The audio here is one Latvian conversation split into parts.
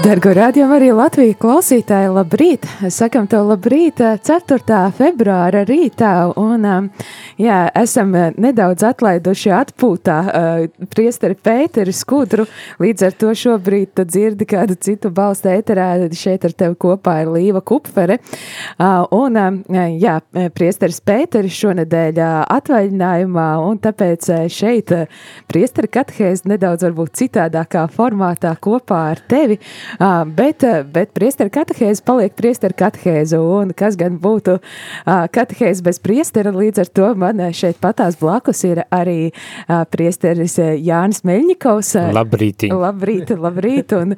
Dargo rādījumu arī Latviju klausītāji, labrīt! Sakam tev labrīt 4. februāra rītā, un jā, esam nedaudz atlaiduši atpūtā priesteri Pēteri Skudru, līdz ar to šobrīd dzirdi kādu citu balstu ēterā, šeit ar tevi kopā ir Līva Kupfere, un jā, priesteris Pēteris šonedēļ atvaļinājumā, un tāpēc šeit priesteri katehēs nedaudz varbūt citādākā formātā kopā ar tevi, bet, bet priestera katehēze paliek priestera katehēze, un kas gan būtu uh, katehēze bez priestera, līdz ar to man šeit patās blakus ir arī uh, priesteris Jānis Meļņikovs. Labrīt! Labrīt, labrīt, un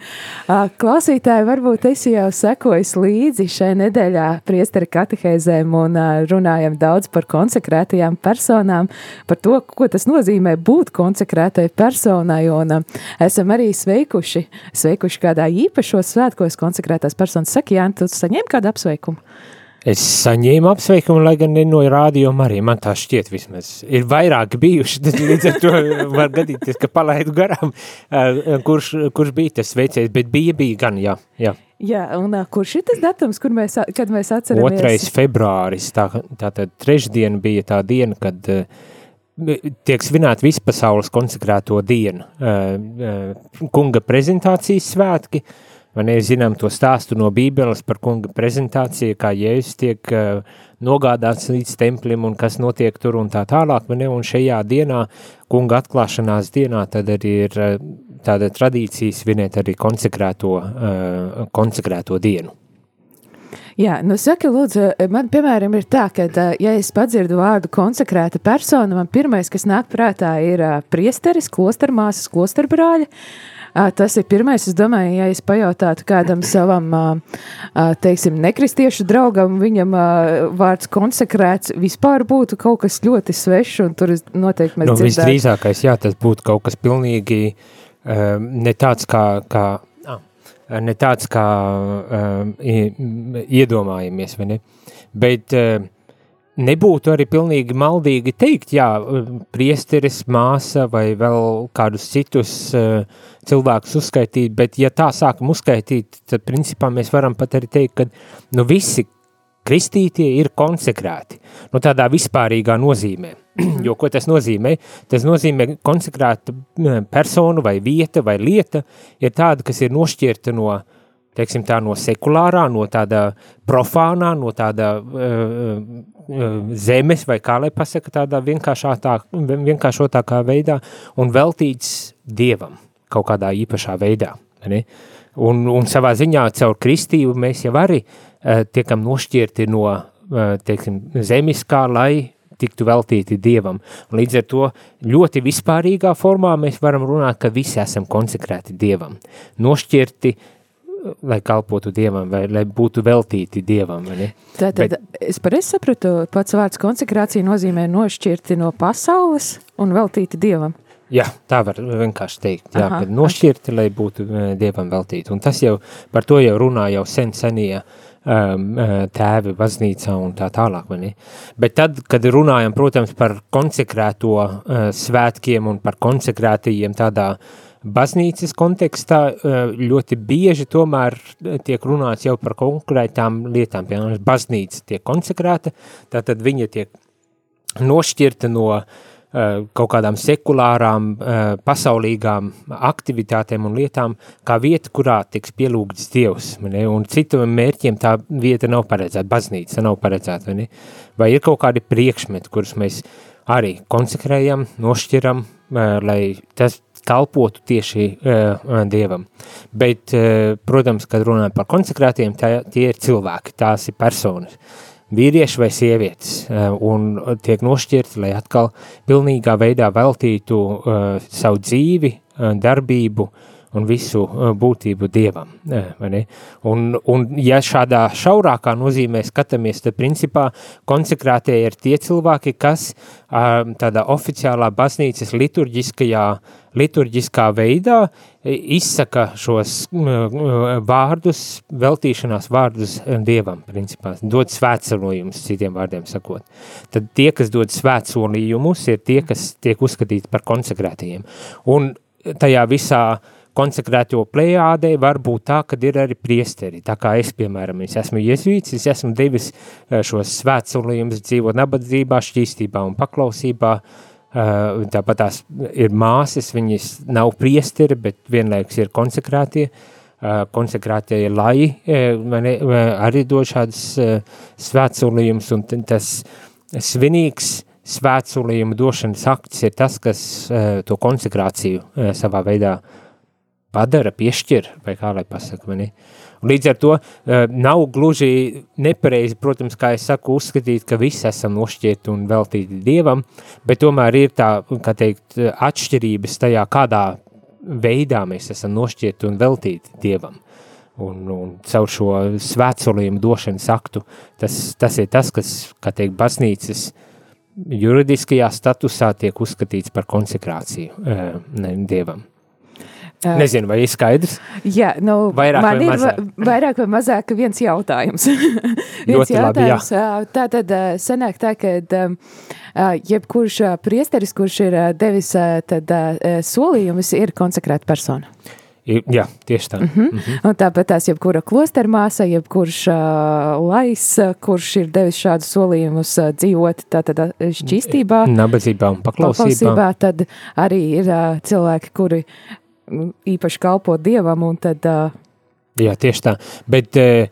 klausītāji varbūt esi jau sekojis līdzi šai nedēļā priestera katehēzēm un runājam daudz par konsekrētajām personām, par to, ko tas nozīmē būt konsekrētai personai, un esam arī sveikuši, sveikuši kādā īpašos svētkos konsekrētās personas. Saki, Jāni, tu saņēmi kādu apsveikumu? Es saņēmu apsveikumu, lai gan no rādījuma arī man tā šķiet vismaz. Ir vairāki bijuši, tad līdz ar to var gadīties, ka palaidu garām, kurš, kurš bija tas veicējs, bet bija, bija gan, jā, jā. Jā, un kurš ir tas datums, kur mēs, kad mēs atceramies? Otrais februāris, tā, tātad trešdiena bija tā diena, kad tiek svinēta vispasaules konsekrēto dienu. Kunga prezentācijas svētki, Vai ne, zinām to stāstu no Bībeles par kunga prezentāciju, kā Jēzus tiek uh, nogādāts līdz templim un kas notiek tur un tā tālāk, vai ne, un šajā dienā, kunga atklāšanās dienā, tad arī ir tāda tradīcija svinēt arī konsekrēto, konsekrēto dienu. Jā, nu saka, lūdzu, man piemēram ir tā, ka, ja es padzirdu vārdu konsekrēta persona, man pirmais, kas nāk prātā, ir priesteris, klostermāsas, klosterbrāļa, Tas ir pirmais. Es domāju, ja es pajautātu kādam savam, teiksim, nekristiešu draugam, viņam vārds konsekrēts vispār būtu kaut kas ļoti svešs, un tur noteikti mēs nu, dzirdētu. Visdrīzākais, jā, tas būtu kaut kas pilnīgi ne tāds kā, kā ne tāds, kā uh, iedomājamies, vai ne? Bet uh, nebūtu arī pilnīgi maldīgi teikt, jā, priesteris, māsa vai vēl kādus citus uh, cilvēkus uzskaitīt, bet ja tā sākam uzskaitīt, tad principā mēs varam pat arī teikt, ka nu visi kristītie ir konsekrēti, nu tādā vispārīgā nozīmē. jo ko tas nozīmē? Tas nozīmē konsekrēta persona vai vieta vai lieta ir tāda, kas ir nošķirta no, teiksim tā, no sekulārā, no tāda profānā, no tāda uh, zemes vai kā lai pasaka tādā vienkāršotākā veidā un veltīts Dievam kaut kādā īpašā veidā. Ne? Un, un savā ziņā caur kristību mēs jau arī uh, tiekam nošķirti no uh, teiksim, zemiskā, lai tiktu veltīti Dievam. Un līdz ar to ļoti vispārīgā formā mēs varam runāt, ka visi esam konsekrēti Dievam. Nošķirti lai kalpotu Dievam, vai lai būtu veltīti Dievam. Tātad, Bet, es pareizi sapratu, pats vārds konsekrācija nozīmē nošķirti no pasaules un veltīti Dievam. Jā, tā var vienkārši teikt, jā, Aha, nošķirti, lai būtu uh, Dievam veltīti. Un tas jau, par to jau runā jau sen senie um, tēvi baznīcā un tā tālāk? Bet tad, kad runājam, protams, par konsekrēto uh, svētkiem un par konsekrētajiem tādā baznīcas kontekstā, uh, ļoti bieži tomēr tiek runāts jau par konkrētām lietām, piemēram, baznīca tiek konsekrēta, tātad viņa tiek nošķirta no uh, kaut kādām sekulārām, eh, pasaulīgām aktivitātēm un lietām, kā vieta, kurā tiks pielūgts Dievs. Ne? Un citam mērķiem tā vieta nav paredzēta, baznīca nav paredzēta. Vai, ne? vai ir kaut kādi priekšmeti, kurus mēs arī konsekrējam, nošķiram, eh, lai tas kalpotu tieši Dievam. Bet, protams, kad runājam par konsekrētiem, tā, tie ir cilvēki, tās ir personas. Uh, vīrieši vai sievietes, eh, un tiek nošķirti, lai atkal pilnīgā veidā veltītu uh, savu dzīvi uh, darbību un visu būtību Dievam. Un, un ja šādā šaurākā nozīmē skatāmies, tad principā konsekrētie ir tie cilvēki, kas tādā oficiālā baznīcas liturģiskajā, liturģiskā veidā izsaka šos vārdus, veltīšanās vārdus Dievam, principā, dod svētcelojumus, citiem vārdiem sakot. Tad tie, kas dod svētsolījumus, ir tie, kas tiek uzskatīti par konsekrētajiem. Un tajā visā uh, konsekrēto plējādē var būt tā, ka ir arī priesteri. Tā kā es, piemēram, es esmu jezuīts, es esmu devis eh, šos svētsulījumus dzīvot nabadzībā, šķīstībā un paklausībā. Eh, tāpat tās ir māsas, viņas nav priesteri, bet vienlaikus ir konsekrētie. Eh, konsekrētie lai mani, arī dod šādas svētsulījumus un tas svinīgs svētsulījumu došanas akts ir tas, kas to konsekrāciju savā veidā uh, padara, piešķir, vai kā lai pasaka, mani. Un līdz ar to uh, nav gluži nepareizi, protams, kā es saku, uzskatīt, ka visi esam nošķieti un veltīti Dievam, bet tomēr ir tā, kā teikt, atšķirības tajā, kādā veidā mēs esam nošķieti un veltīti Dievam. Un, un caur šo svētsolījumu došanas aktu, tas, tas ir tas, kas, kā teikt, baznīcas juridiskajā statusā tiek uzskatīts par konsekrāciju uh, Dievam. Nezinu, vai ir skaidrs? Jā, nu, vairāk man vai ir mazāk? vairāk vai mazāk viens jautājums. viens Ļoti labi, jā. jautājums. Tā tad sanāk tā, ka jebkurš priesteris, kurš ir devis tad solījumus, ir konsekrēta persona. Jā, tieši tā. Mm -hmm. Mm -hmm. Un tāpat tās jebkura klostermāsa, jebkurš uh, lais, kurš ir devis šādu solījumus uh, dzīvot tātad šķīstībā, Nabadzībā un paklausībā. paklausībā, tad arī ir uh, cilvēki, kuri īpaši kalpo Dievam, un tad... Uh, Jā, tieši tā, bet uh,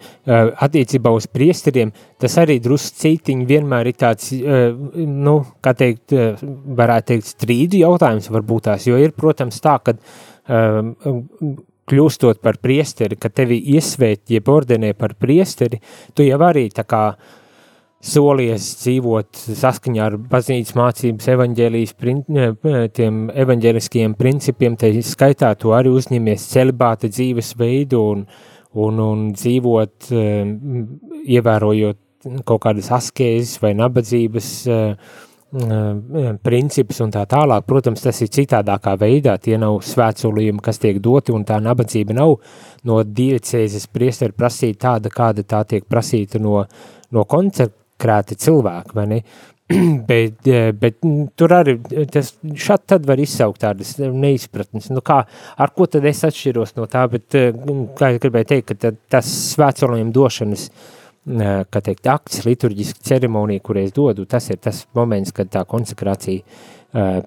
attiecībā uz priesteriem tas arī drusku cītiņi vienmēr ir tāds, uh, nu, kā teikt, uh, varētu teikt strīdu jautājums varbūt tās, jo ir, protams, tā, ka uh, kļūstot par priesteri, ka tevi iesvēt, jeb ordenē par priesteri, tu jau arī tā kā uh, solies dzīvot saskaņā ar baznīcas mācības evaņģēlijas prin, tiem evaņģēliskajiem principiem, te skaitā tu arī uzņemies celibāta dzīves veidu un, un, un dzīvot, ievērojot kaut kādas askēzes vai nabadzības principus un tā tālāk. Protams, tas ir citādākā veidā, tie nav svētsolījumi, kas tiek doti, un tā nabadzība nav no diecēzes priesteri prasīta tāda, kāda tā tiek prasīta no, no koncerta krāti cilvēki, ne? bet, eh, bet mm, tur arī tas šad tad var izsaukt tādas neizpratnes. Nu kā, ar ko tad es atšķiros no tā, bet, eh, kā es gribēju teikt, ka tas svētsolījuma došanas, eh, kā teikt, akts, liturģiska ceremonija, kur es dodu, tas ir tas moments, kad tā konsekrācija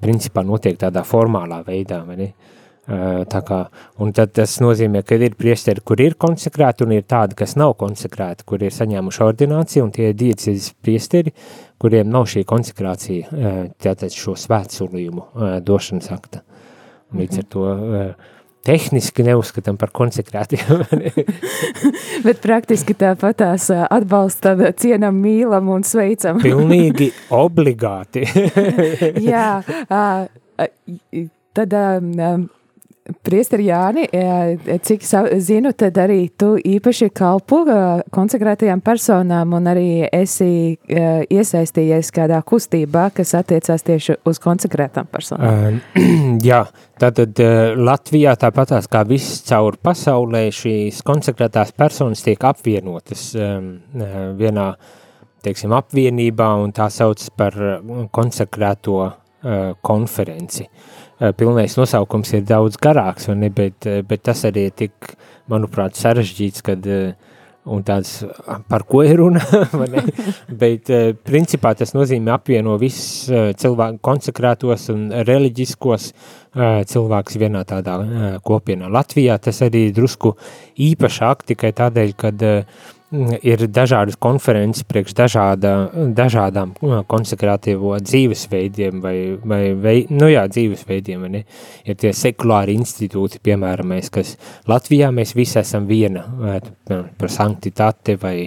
principā notiek tādā formālā veidā, vai ne? Uh, Tā kā, un tad tas nozīmē, ka ir priesteri, kur ir konsekrēti, un ir tādi, kas nav konsekrēti, kur ir saņēmuši ordināciju, un tie ir diecīs priesteri, kuriem nav šī konsekrācija, tātad šo svētsulījumu došanas akta. Līdz ar to tehniski neuzskatām par konsekrētiem. Bet praktiski tāpat tās atbalstam, cienam, mīlam un sveicam. Pilnīgi obligāti. Jā, tad Priesteri Jāni, e, cik zinu, tad arī tu īpaši kalpo e, konsekrētajām personām un arī esi e, iesaistījies kādā kustībā, kas attiecās tieši uz konsekrētām personām. Uh, jā, tātad Latvijā tāpatās kā viss caur pasaulē šīs konsekrētās personas tiek apvienotas um, vienā, teiksim, apvienībā un tā sauc par konsekrēto konferenci. Uh, pilnais nosaukums ir daudz garāks, ne, bet, eh, bet tas arī ir tik, manuprāt, sarežģīts, kad eh, un tāds, par ko ir runa, bet principā tas nozīmē apvieno visus cilvēku konsekrētos un reliģiskos cilvēkus vienā tādā kopienā. Latvijā tas arī drusku īpašāk tikai tādēļ, kad uh, ir dažādas konferences priekš dažāda, dažādām konsekrātīvo dzīvesveidiem vai, vai vei, nu jā, dzīvesveidiem, ne? ir tie sekulāri institūti, piemēram, mēs, kas Latvijā mēs visi esam viena, vai, par sanktitate vai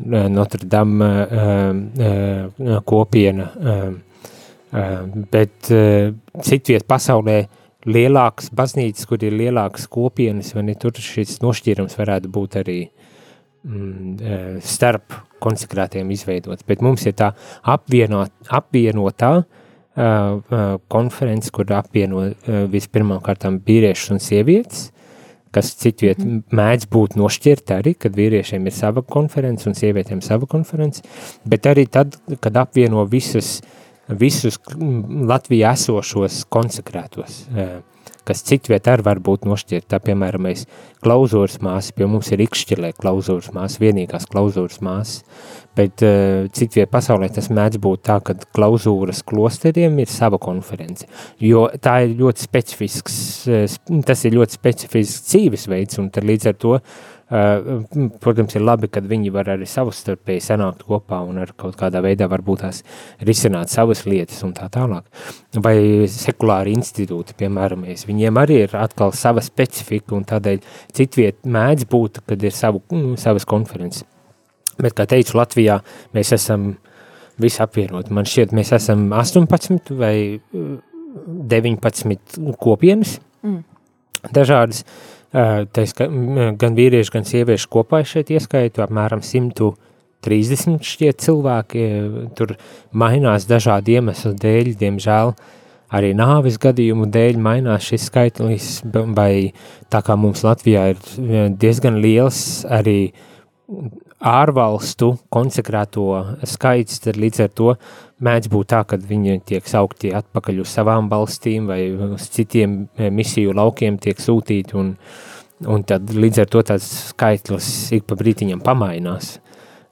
Notre Dame kopiena, bet citviet pasaulē lielākas baznīcas, kur ir lielākas kopienas, vai ne, tur šis nošķīrums varētu būt arī mm, starp konsekrātiem izveidots, bet mums ir tā apvienot, apvienotā uh, konference, kur apvieno uh, vispirmām kārtām vīriešus un sievietes, kas citviet mm. mēdz būt nošķirt arī, kad vīriešiem ir sava konference un sievietēm sava konference, bet arī tad, kad apvieno visas uh, visus Latvijā esošos konsekrētos, kas citviet arī var būt nošķirt. Tā, piemēram, mēs klauzūras māsas, pie mums ir ikšķirlē klauzūras māsas, vienīgās klauzūras māsas, bet citviet pasaulē tas mēdz būt tā, ka klauzūras klosteriem ir sava konference, jo tā ir ļoti specifisks, tas ir ļoti specifisks dzīvesveids, un tad līdz ar to Uh, protams, ir labi, kad viņi var arī savstarpēji sanākt kopā un ar kaut kādā veidā varbūt tās risināt savas lietas un tā tālāk. Vai sekulāri institūti, piemēram, mēs, viņiem arī ir atkal sava specifika un tādēļ citviet mēdz būt, kad ir savu, mm, savas konferences. Bet, kā teicu, Latvijā mēs esam visi apvienoti. Man šķiet, mēs esam 18 vai 19 kopienas, mm. dažādas, uh, Tais, gan vīrieši, gan sievieši kopā šeit ieskaitu. Apmēram 130 šķiet cilvēki, tur mainās dažādi iemesli dēļ, diemžēl arī nāves gadījumu dēļ mainās šis skaitlis, vai tā kā mums Latvijā ir diezgan liels arī ārvalstu konsekrēto skaits, tad līdz ar to mēdz būt tā, ka viņi tiek saukti atpakaļ uz savām valstīm vai uz citiem eh, misiju laukiem tiek sūtīti un, un tad līdz ar to tāds skaitlis ik pa brītiņam pamainās.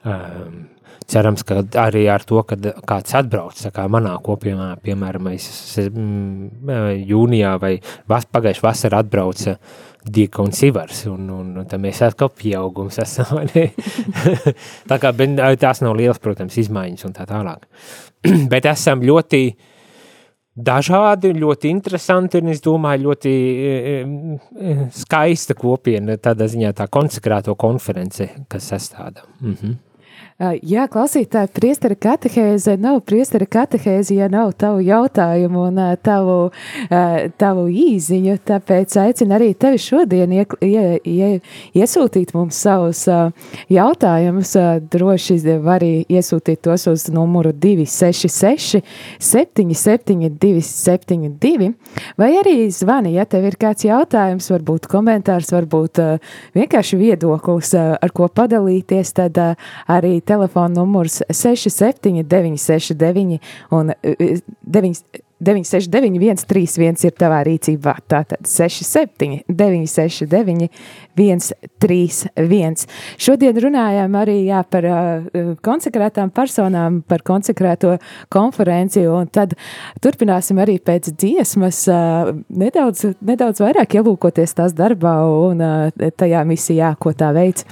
Um, cerams, ka arī ar to, kad kāds atbrauc, kā manā kopienā, piemēram, es, es mm, jūnijā vai vas, pagājuši vasarā atbrauca uh, Diekons Ivars, un, un, un tad mēs atkal pieaugums esam, tā kā, tās nav liels, protams, izmaiņas un tā tālāk. bet esam ļoti dažādi, ļoti interesanti, un es domāju, ļoti e, e, skaista kopiena, tādā ziņā tā konsekrēto konference, kas sastāda. Mm -hmm. Jā, klausītāji, priestera katehēze nav priestera katehēze, ja nav tavu jautājumu un tavu, tavu īziņu, tāpēc aicinu arī tevi šodien ie, ie, ie, iesūtīt mums savus jautājumus. Droši var arī iesūtīt tos uz numuru 266 77 272 vai arī zvani, ja tev ir kāds jautājums, varbūt komentārs, varbūt vienkārši viedoklis, ar ko padalīties, tad arī telefona numurs 67 969 un 9. 969, 131 ir tavā rīcībā. Tātad 67, 969, 131. Šodien runājām arī jā, par uh, konsekrētām personām, par konsekrēto konferenci, un tad turpināsim arī pēc dziesmas uh, nedaudz, nedaudz vairāk ielūkoties tās darbā un uh, tajā misijā, ko tā veids.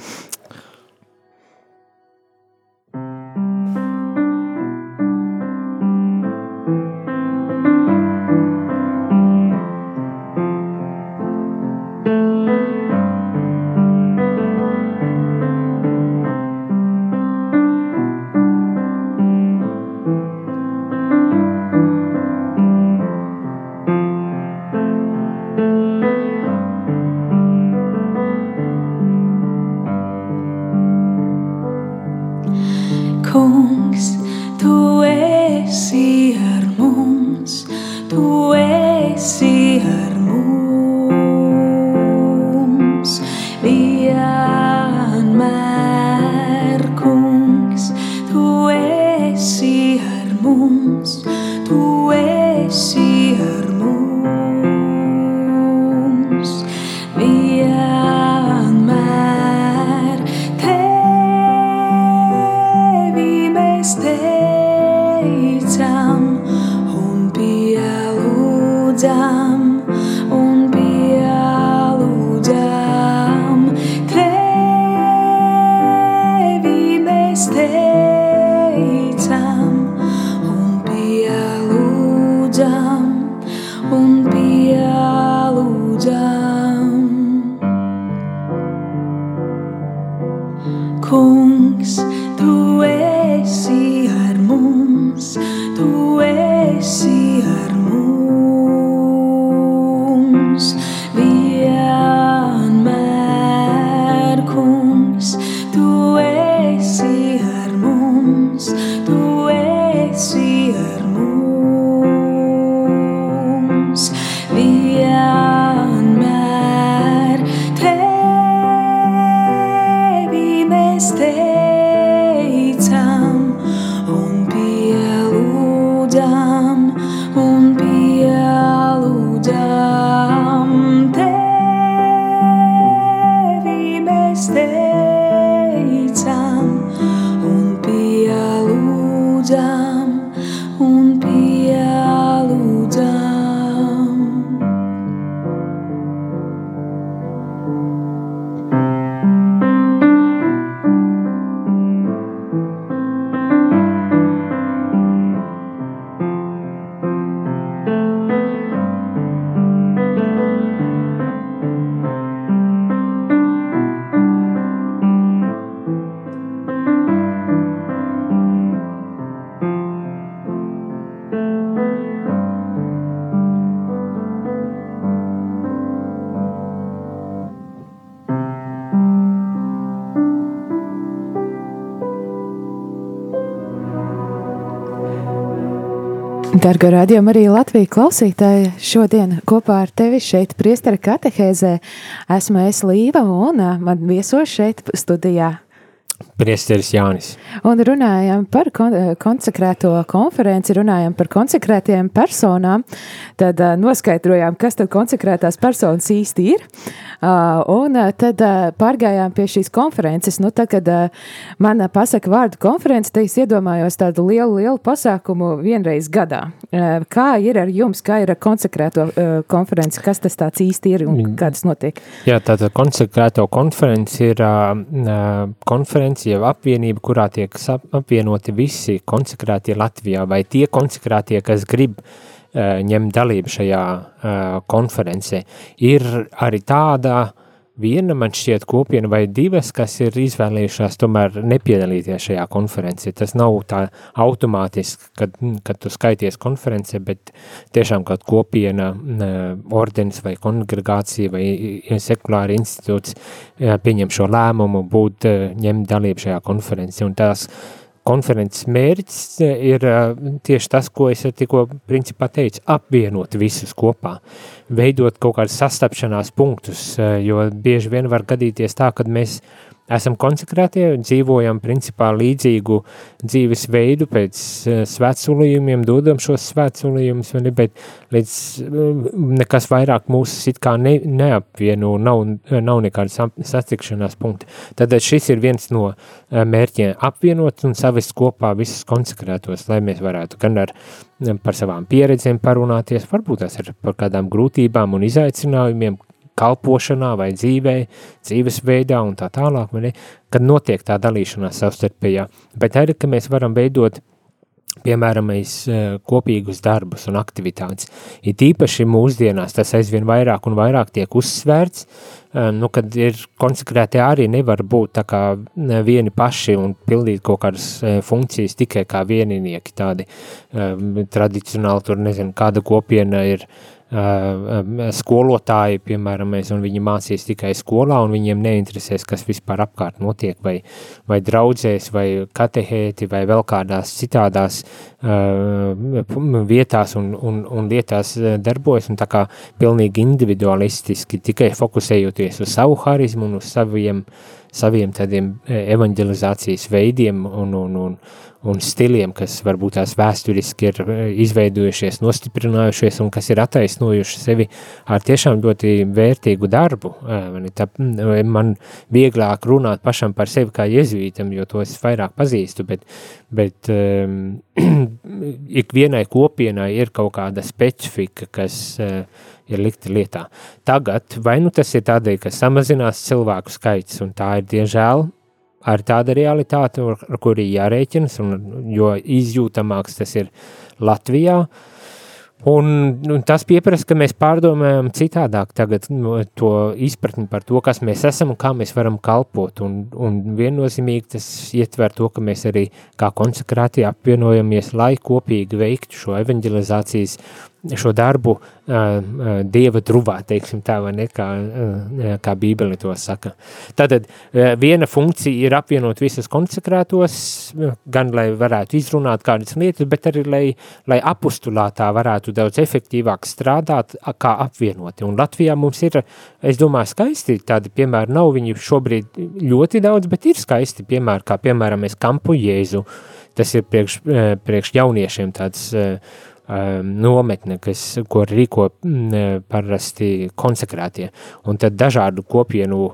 Dargo radiomu arī Latvijas klausītāji. Šodien kopā ar tevi šeit, Priestera katehēzē, esmu es Līva un man viesos šeit studijā. Priesteris Jānis. Un runājam par kon konsekrēto konferenci, runājam par konsekrētiem personām, tad uh, noskaidrojām, kas tad konsekrētās personas īsti ir. Uh, un uh, tad uh, pārgājām pie šīs konferences. Nu, tad, kad uh, man pasaka vārdu konference, tad es iedomājos tādu lielu, lielu pasākumu vienreiz gadā. Uh, kā ir ar jums, kā ir ar konsekrēto uh, konferenci, kas tas tāds īsti ir un kā tas notiek? Jā, tātad konsekrēto konferenci ir uh, konferenci, jeb apvienība, kurā tiek sap- apvienoti visi konsekrētie Latvijā vai tie konsekrētie, kas grib uh, ņemt dalību šajā uh, konferencē. Ir arī tāda viena, man šķiet, kopiena vai divas, kas ir izvēlējušās tomēr nepiedalīties šajā konferencē. Tas nav tā automātiski, kad, kad tu skaities konferencē, bet tiešām kaut kopiena, n- ordenis vai kongregācija vai i- sekulāra institūts jā, pieņem šo lēmumu būt eh, ņemt dalību šajā konferencē. Un tās konferences mērķis eh, ir eh, tieši tas, ko es tikko principā teicu, apvienot visus kopā, veidot kaut kādus sastapšanās punktus, eh, jo bieži vien var gadīties tā, kad mēs esam konsekrētie, dzīvojam principā līdzīgu dzīves veidu pēc eh, svētsolījumiem, dodam šos ne, bet līdz eh, nekas vairāk mūs it kā ne, neapvieno, nav, nav nekāda satikšanās punkta. Tad šis ir viens no eh, mērķiem apvienot un savest kopā visus konsekrētos, lai mēs varētu gan ar eh, par savām pieredzēm parunāties, varbūt tas ir par kādām grūtībām un izaicinājumiem, kalpošanā vai dzīvē, dzīvesveidā un tā tālāk, ne, kad notiek tā dalīšanās savstarpējā. Bet arī, ka mēs varam veidot piemēram, mēs eh, kopīgus darbus un aktivitātes. Ir īpaši mūsdienās tas aizvien vairāk un vairāk tiek uzsvērts, eh, nu, kad ir konsekrētie arī nevar būt tā kā vieni paši un pildīt kaut kādas eh, funkcijas tikai kā vieninieki tādi tradicionāli, tur nezinu, kāda kopiena ir uh, skolotāji, piemēram, mēs, un viņi mācīs tikai skolā, un viņiem neinteresēs, kas vispār apkārt notiek, vai, vai draudzēs, vai katehēti, vai vēl kādās citādās uh, vietās un, un, un lietās darbojas, un tā kā pilnīgi individualistiski, tikai fokusējoties uz savu harizmu un uz saviem, saviem tādiem eh, evanģelizācijas veidiem un, un, un, un stiliem, kas varbūt tās vēsturiski ir eh, izveidojušies, nostiprinājušies un kas ir attaisnojuši sevi ar tiešām ļoti vērtīgu darbu. Tā, mm, man vieglāk runāt pašam par sevi kā jezuītam, jo to es vairāk pazīstu, bet, bet um, ikvienai kopienai ir kaut kāda specifika, kas uh, ir likta lietā. Tagad, vai nu tas ir tādēļ, ka samazinās cilvēku skaits, un tā ir diemžēl ar tāda realitāte, ar, ar kuru ir jārēķinas, un jo izjūtamāks tas ir Latvijā, Un, un tas pieprasa, ka mēs pārdomājam citādāk tagad no, to izpratni par to, kas mēs esam un kā mēs varam kalpot. Un, un viennozīmīgi tas ietver to, ka mēs arī kā konsekrāti apvienojamies, lai kopīgi veiktu šo evanģelizācijas šo darbu dieva druvā, teiksim tā, vai ne, kā, kā bībeli to saka. Tātad viena funkcija ir apvienot visas konsekrētos, gan lai varētu izrunāt kādas lietas, bet arī lai, lai apustulātā varētu daudz efektīvāk strādāt, kā apvienoti. Un Latvijā mums ir, es domāju, skaisti tādi piemēri, nav viņi šobrīd ļoti daudz, bet ir skaisti piemēri, kā piemēram mēs kampu Jēzu, tas ir priekš, priekš jauniešiem tāds nometne, kas, ko rīko m, parasti konsekrētie. Un tad dažādu kopienu,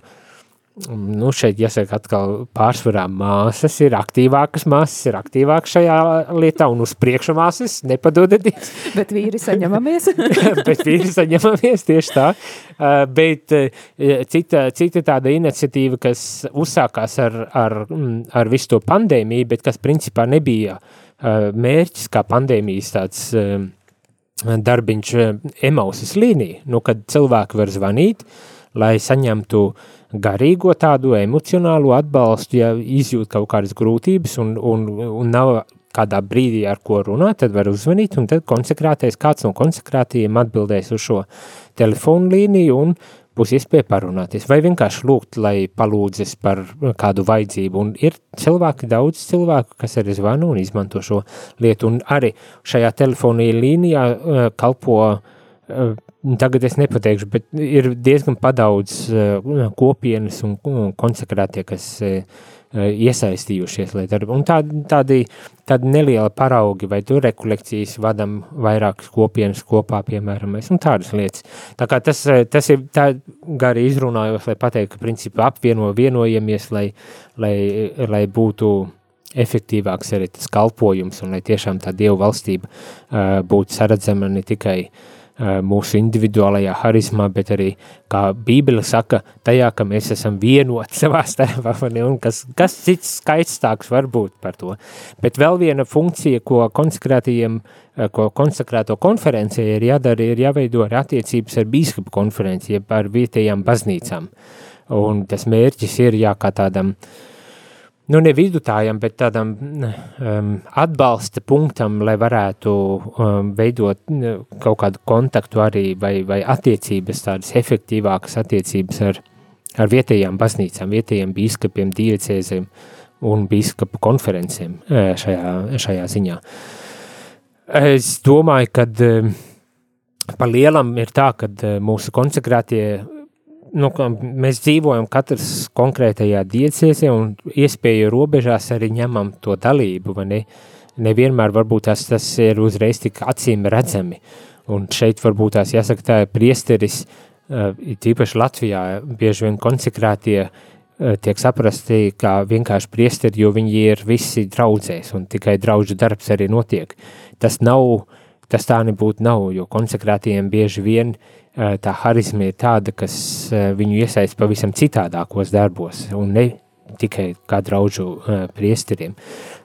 nu šeit jāsaka atkal pārsvarā māsas ir aktīvākas, māsas ir aktīvākas šajā lietā un uz priekšu māsas, nepadodaties. Bet vīri saņemamies. bet vīri saņemamies tieši tā. Uh, bet uh, cita, cita tāda iniciatīva, kas uzsākās ar, ar, ar visu to pandēmiju, bet kas principā nebija uh, Eh, mērķis, kā pandēmijas tāds eh, darbiņš eh, emausas līnija, nu, kad cilvēki var zvanīt, lai saņemtu garīgo tādu emocionālo atbalstu, ja izjūt kaut kādas grūtības un, un, un nav kādā brīdī ar ko runāt, tad var uzvanīt un tad konsekrātais, kāds no konsekrātījiem atbildēs uz šo telefonu līniju un būs iespēja parunāties, vai vienkārši lūgt, lai palūdzas par kādu vajadzību, un ir cilvēki, daudz cilvēku, kas arī zvanu un izmanto šo lietu, un arī šajā telefonija līnijā uh, kalpo, uh, tagad es nepateikšu, bet ir diezgan padaudz uh, kopienas un, un konsekrātie, kas uh, iesaistījušies, lai darbu. Un tādi, tādi, tādi nelieli paraugi, vai tur rekolekcijas vadam vairākas kopienas kopā, piemēram, mēs, un tādas lietas. Tā kā tas, eh, tas ir tā gari izrunājos, lai pateikt, ka principā apvieno, vienojamies, lai, lai, lai būtu efektīvāks arī tas kalpojums, un lai tiešām tā Dievu valstība uh, būtu saredzama ne tikai uh, mūsu individuālajā harizmā, bet arī, kā Bībele saka, tajā, ka mēs esam vienoti savā starpā, un kas, kas cits skaistāks var būt par to. Bet vēl viena funkcija, ko konsekrētajiem, ko konsekrēto konferencijai ir jādara, ir jāveido ar attiecības ar bīskapu konferenciju, ar vietējām baznīcām. Un tas mērķis ir, jā, kā tādam uh, nu, ne vidutājam, bet tādam um, atbalsta punktam, lai varētu um, veidot kaut kādu kontaktu arī vai, vai attiecības, tādas efektīvākas attiecības ar, ar vietējām baznīcām, vietējiem bīskapiem, diecēzēm un bīskapu konferencēm šajā, šajā ziņā. Es domāju, ka um, pa lielam ir tā, ka mūsu konsekrētie nu, mēs dzīvojam katrs konkrētajā diecēsē un iespēju robežās arī ņemam to dalību, vai ne? Nevienmēr varbūt tas, tas ir uzreiz tik acīm redzami. Un šeit varbūt tās jāsaka tā priesteris, uh, tīpaši Latvijā, bieži vien konsekrētie uh, tiek saprasti kā vienkārši priesteri, jo viņi ir visi draudzēs un tikai draudžu darbs arī notiek. Tas nav, tas tā nebūtu nav, jo konsekrētiem bieži vien uh, tā harizma ir tāda, kas viņu iesaist pavisam citādākos darbos un ne tikai kā draudžu priesteriem.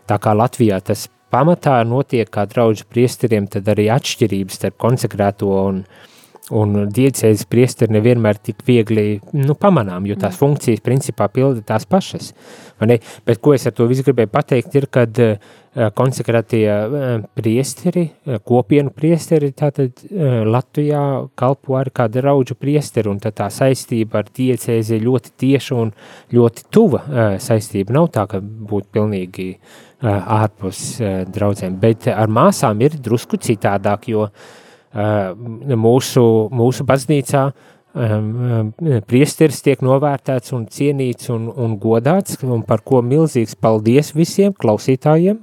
Tā kā Latvijā tas pamatā notiek kā draudžu priesteriem, tad arī atšķirības starp konsekrēto un, un diecēzes priesteri nevienmēr tik viegli nu, pamanām, jo tās mm. funkcijas principā pilda tās pašas. Bet ko es ar to visu gribēju pateikt, ir, kad Eh, konsekrētie eh, priesteri, eh, kopienu priesteri, tātad Latvijā kalpo ar kādu raudžu priesteri, un tā saistība ar diecēzi ļoti tieša un ļoti tuva saistība. Nav tā, ka būtu pilnīgi ārpus draudzēm, bet ar māsām ir drusku citādāk, jo mūsu, mūsu baznīcā priesteris tiek novērtēts un cienīts un, un godāts, un par ko milzīgs paldies visiem klausītājiem,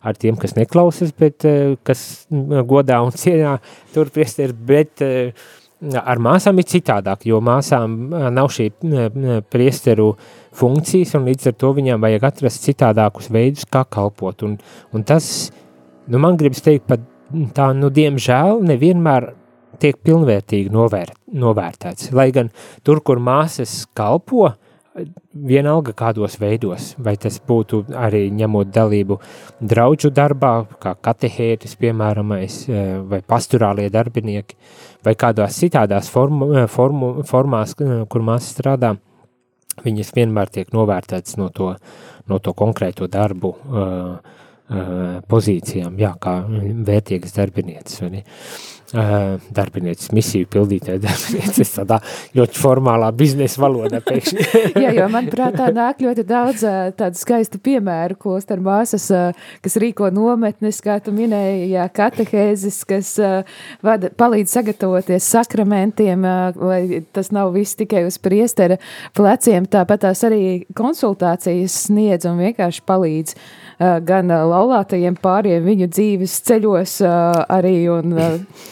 ar tiem, kas neklausas, bet eh, kas mm, godā un cienā tur priesteri, bet eh, ar māsām ir citādāk, jo māsām eh, nav šī priesteru funkcijas, un līdz ar to viņām vajag atrast citādākus veidus, kā kalpot. Un, un tas, nu man gribas teikt, pat tā, nu diemžēl nevienmēr tiek pilnvērtīgi novērt, novērtēts. Lai gan tur, kur māsas kalpo, vienalga kādos veidos, vai tas būtu arī ņemot dalību draudžu darbā, kā katehētis, piemēram, eh, vai pasturālie darbinieki, vai kādās citādās formu, eh, formu, formās, eh, kur mēs strādā, viņas vienmēr tiek novērtētas no to, no to konkrēto darbu uh, pozīcijām, jā, kā vērtīgas darbinieces. Uh, darbinieces, misiju pildītāja darbinieces, tādā ļoti formālā biznesa valodā pēkšņi. Jā, jo manuprāt, tā nāk ļoti daudz ā, tādu skaistu piemēru, ko starp māsas, kas rīko nometnes, kā tu minēji, jā, katehēzes, kas vada, palīdz sagatavoties sakramentiem, lai tas nav viss tikai uz priestera pleciem, tāpat tās arī konsultācijas sniedz un vienkārši palīdz ā, gan ā, laulātajiem pāriem viņu dzīves ceļos ā, arī un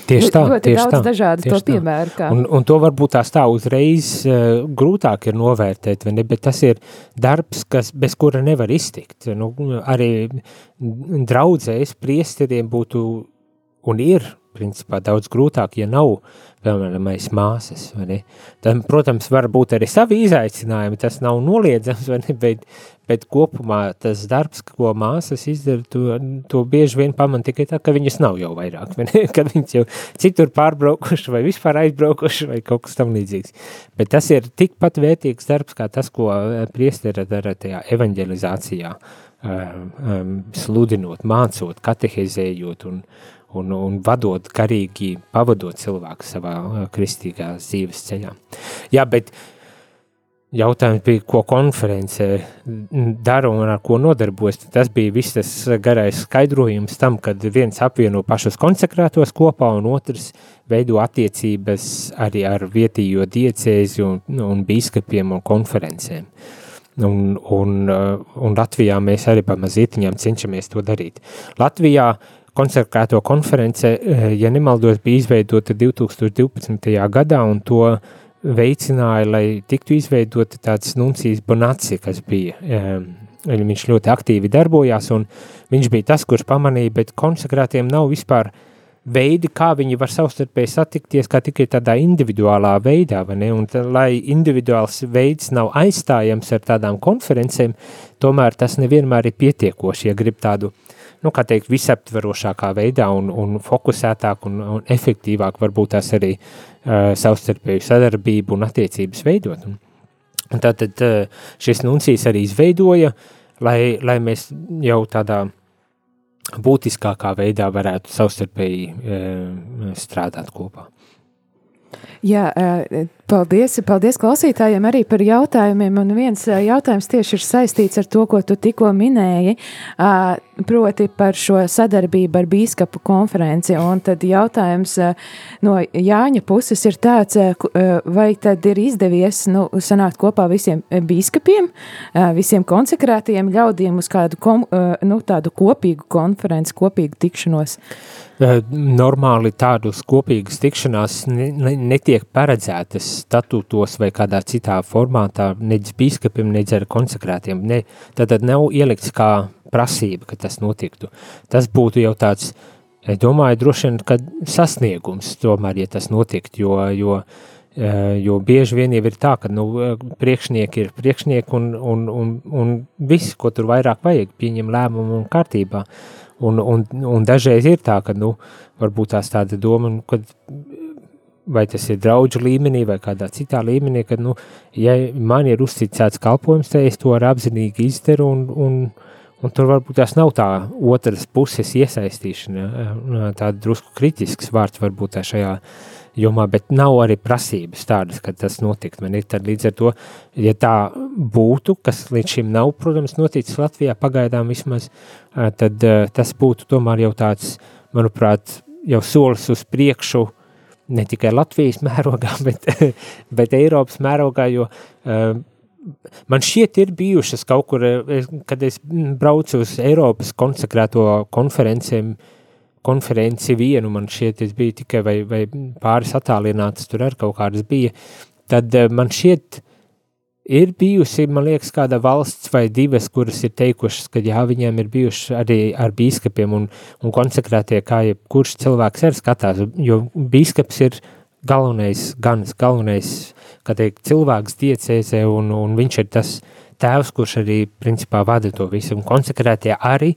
Tieši tā, ļoti tieši daudz tā, dažādu tieši to piemēru. Kā. Un, un to varbūt tās tā uzreiz grūtāk ir novērtēt, ne? bet tas ir darbs, kas, bez kura nevar iztikt. Nu, arī draudzēs priesteriem būtu un ir principā daudz grūtāk, ja nav, piemēram, māsas? Tad, protams, var būt arī savi izaicinājumi, tas nav noliedzams, bet, bet kopumā tas darbs, ko māsas izdara, to, to bieži vien paman tikai tā, ka viņas nav jau vairāk, vai kad viņas jau citur pārbraukuši vai vispār aizbraukuši vai kaut kas tam līdzīgs. Bet tas ir tikpat vērtīgs darbs, kā tas, ko eh, priestera dara tajā evanģelizācijā, um, um, sludinot, mācot, katehizējot un, un, un vadot garīgi, pavadot cilvēku savā uh, kristīgā dzīves ceļā. Jā, bet jautājums bija, ko konference dara un ar ko nodarbojas. Tas bija viss tas garais skaidrojums tam, kad viens apvieno pašus konsekrētos kopā un otrs veido attiecības arī ar vietījo diecēzi un, un bīskapiem un konferencēm. Un, un, uh, un Latvijā mēs arī pamazītiņām cenšamies to darīt. Latvijā konsekrēto konference, eh, ja nemaldos, bija izveidota 2012. gadā, un to veicināja, lai tiktu izveidota tāds nuncijas Bonaci, kas bija. Um, viņš ļoti aktīvi darbojās, un viņš bija tas, kurš pamanīja, bet konsekrētiem nav vispār veidi, kā viņi var savstarpēji satikties, kā tikai tādā individuālā veidā, vai ne? Un, tā, lai individuāls veids nav aizstājams ar tādām konferencēm, tomēr tas nevienmēr ir pietiekoši, ja grib tādu uh, nu, kā teikt, visaptverošākā veidā un, un fokusētāk un, un efektīvāk varbūt tās arī uh, savstarpēju sadarbību un attiecības veidot. Un, un tātad uh, šis nuncijas arī izveidoja, lai, lai mēs jau tādā būtiskākā veidā varētu savstarpēji uh, strādāt kopā. Jā, ā, paldies, paldies klausītājiem arī par jautājumiem. Un viens ā, jautājums tieši ir saistīts ar to, ko tu tikko minēji, ā, proti par šo sadarbību ar bīskapu konferenci. Un tad jautājums ā, no Jāņa puses ir tāds, ā, vai tad ir izdevies nu, sanākt kopā visiem bīskapiem, visiem konsekrētajiem ļaudīm uz kādu kom, nu, tādu kopīgu konferenci, kopīgu tikšanos. Eh, Normāli tādas kopīgas tikšanās ne, ne, netiek paredzētas statūtos vai kādā citā formātā, nedz bīskapiem, nedz ar konsekrētiem. Ne, tad, tad nav ielikts kā prasība, ka tas notiktu. Tas būtu jau tāds, es domāju, droši vien, ka sasniegums tomēr, ja tas notikt, jo, jo, eh, jo bieži vien jau ir tā, ka nu, priekšnieki ir priekšnieki un, un, un, un viss, ko tur vairāk vajag, pieņem lēmumu un kārtībā. Un, un, un dažreiz ir tā, ka, nu, varbūt tās tāda doma, nu, kad vai tas ir draudžu līmenī vai kādā citā līmenī, kad, nu, ja man ir uzticēts kalpojums, tad es to ar apzinīgi izdaru un, un, un tur varbūt tās nav tā otras puses iesaistīšana, tāda drusku kritisks vārds varbūt tā šajā jomā, bet nav arī prasības tādas, ka tas notikt. Man ir tad līdz ar to, ja tā būtu, kas līdz šim nav, protams, noticis Latvijā pagaidām vismaz, tad tas būtu tomēr jau tāds, manuprāt, jau solis uz priekšu, ne tikai Latvijas mērogā, bet, bet Eiropas mērogā, jo uh, man šķiet ir bijušas kaut kur, eh, kad es braucu uz Eiropas konsekrēto konferencēm, konferenci vienu, man šķiet, es biju tikai vai, vai pāris attālinātas, tur arī kaut kādas bija, tad uh, man šķiet, ir bijusi, man liekas, kāda valsts vai divas, kuras ir teikušas, ka jā, viņiem ir bijuši arī ar bīskapiem un, un konsekrētie, kā jebkurš cilvēks arī skatās, jo bīskaps ir galvenais, ganas galvenais, kā teikt, cilvēks diecēzē, un, un viņš ir tas tēvs, kurš arī, principā, vada to visu, un konsekrētie arī,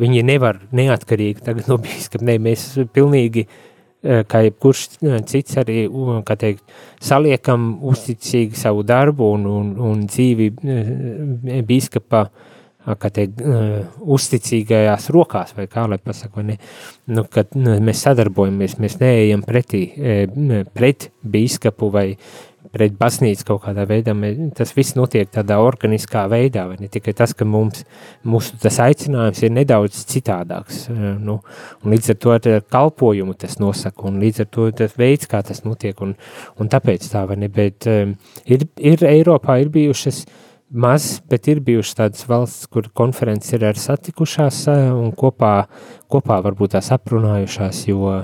viņi nevar neatkarīgi tagad no bīskapa, ne, mēs pilnīgi eh, kā jebkurš eh, cits arī, teikt, saliekam uzticīgi savu darbu un, un, un dzīvi eh, bīskapa kā te uzticīgajās rokās, vai kā lai pasaka, vai ne, nu, kad mēs sadarbojamies, mēs neejam pretī, pret bīskapu vai pret baznīcu kaut kādā veidā, tas viss notiek tādā organiskā veidā, vai ne? Tikai tas, ka mums, mūsu tas aicinājums ir nedaudz citādāks, e, nu, un līdz ar to ar kalpojumu tas nosaka, un līdz ar to tas veids, kā tas notiek, un, un tāpēc tā, vai ne, bet um, ir, ir Eiropā ir bijušas uh, maz, bet ir bijušas tādas valsts, kur konferences ir arī satikušās un kopā, kopā varbūt tās aprunājušās, jo,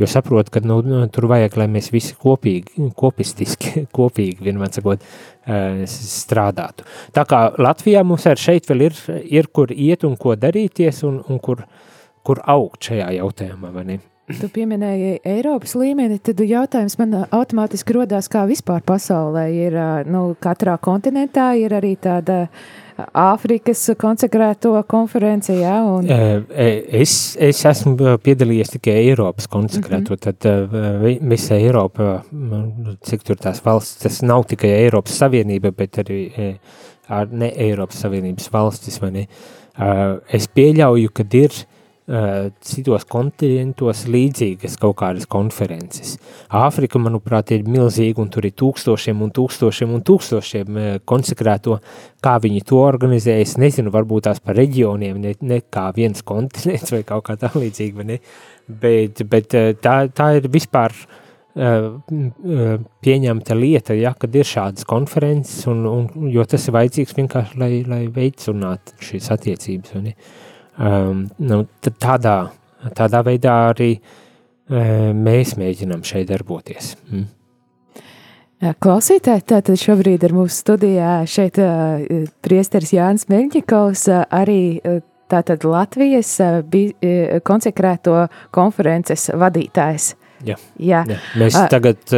jo saprot, ka nu, nu, tur vajag, lai mēs visi kopīgi, kopistiski, kopīgi, vienmēr sakot, strādātu. Tā kā Latvijā mums arī šeit vēl ir, ir kur iet un ko darīties un, un kur, kur augt šajā jautājumā? Tu pieminēji Eiropas līmeni, tad jautājums man automātiski rodās, kā vispār pasaulē ir, nu, katrā kontinentā ir arī tāda Āfrikas konsekrēto konference, jā, un... Es, es esmu piedalījies tikai Eiropas konsekrēto, mm -hmm. tad visa Eiropa, cik tur tās valsts, tas nav tikai Eiropas Savienība, bet arī ar ne Eiropas Savienības valstis, ne? Es pieļauju, kad ir citos kontinentos līdzīgas kaut kādas konferences. Āfrika, manuprāt, ir milzīga, un tur ir tūkstošiem un tūkstošiem un tūkstošiem uh, konsekrēto, kā viņi to organizē. Es nezinu, varbūt tās par reģioniem, ne, ne kā viens kontinents vai kaut kā tā līdzīga, ne? bet, bet uh, tā, tā ir vispār pieņemta lieta, ja, kad ir šādas konferences, un, un, jo tas ir vajadzīgs vienkārši, lai, lai veicinātu šīs attiecības. Ne? Um, nu, tādā, tādā veidā arī uh, mēs mēģinām šeit darboties. Mm. Klausītāji, tātad šobrīd ir mūsu studijā šeit uh, priesteris Jānis Meļņikovs, uh, arī uh, tātad Latvijas uh, uh, konsekrēto konferences vadītājs. Jā, jā. jā. mēs uh, tagad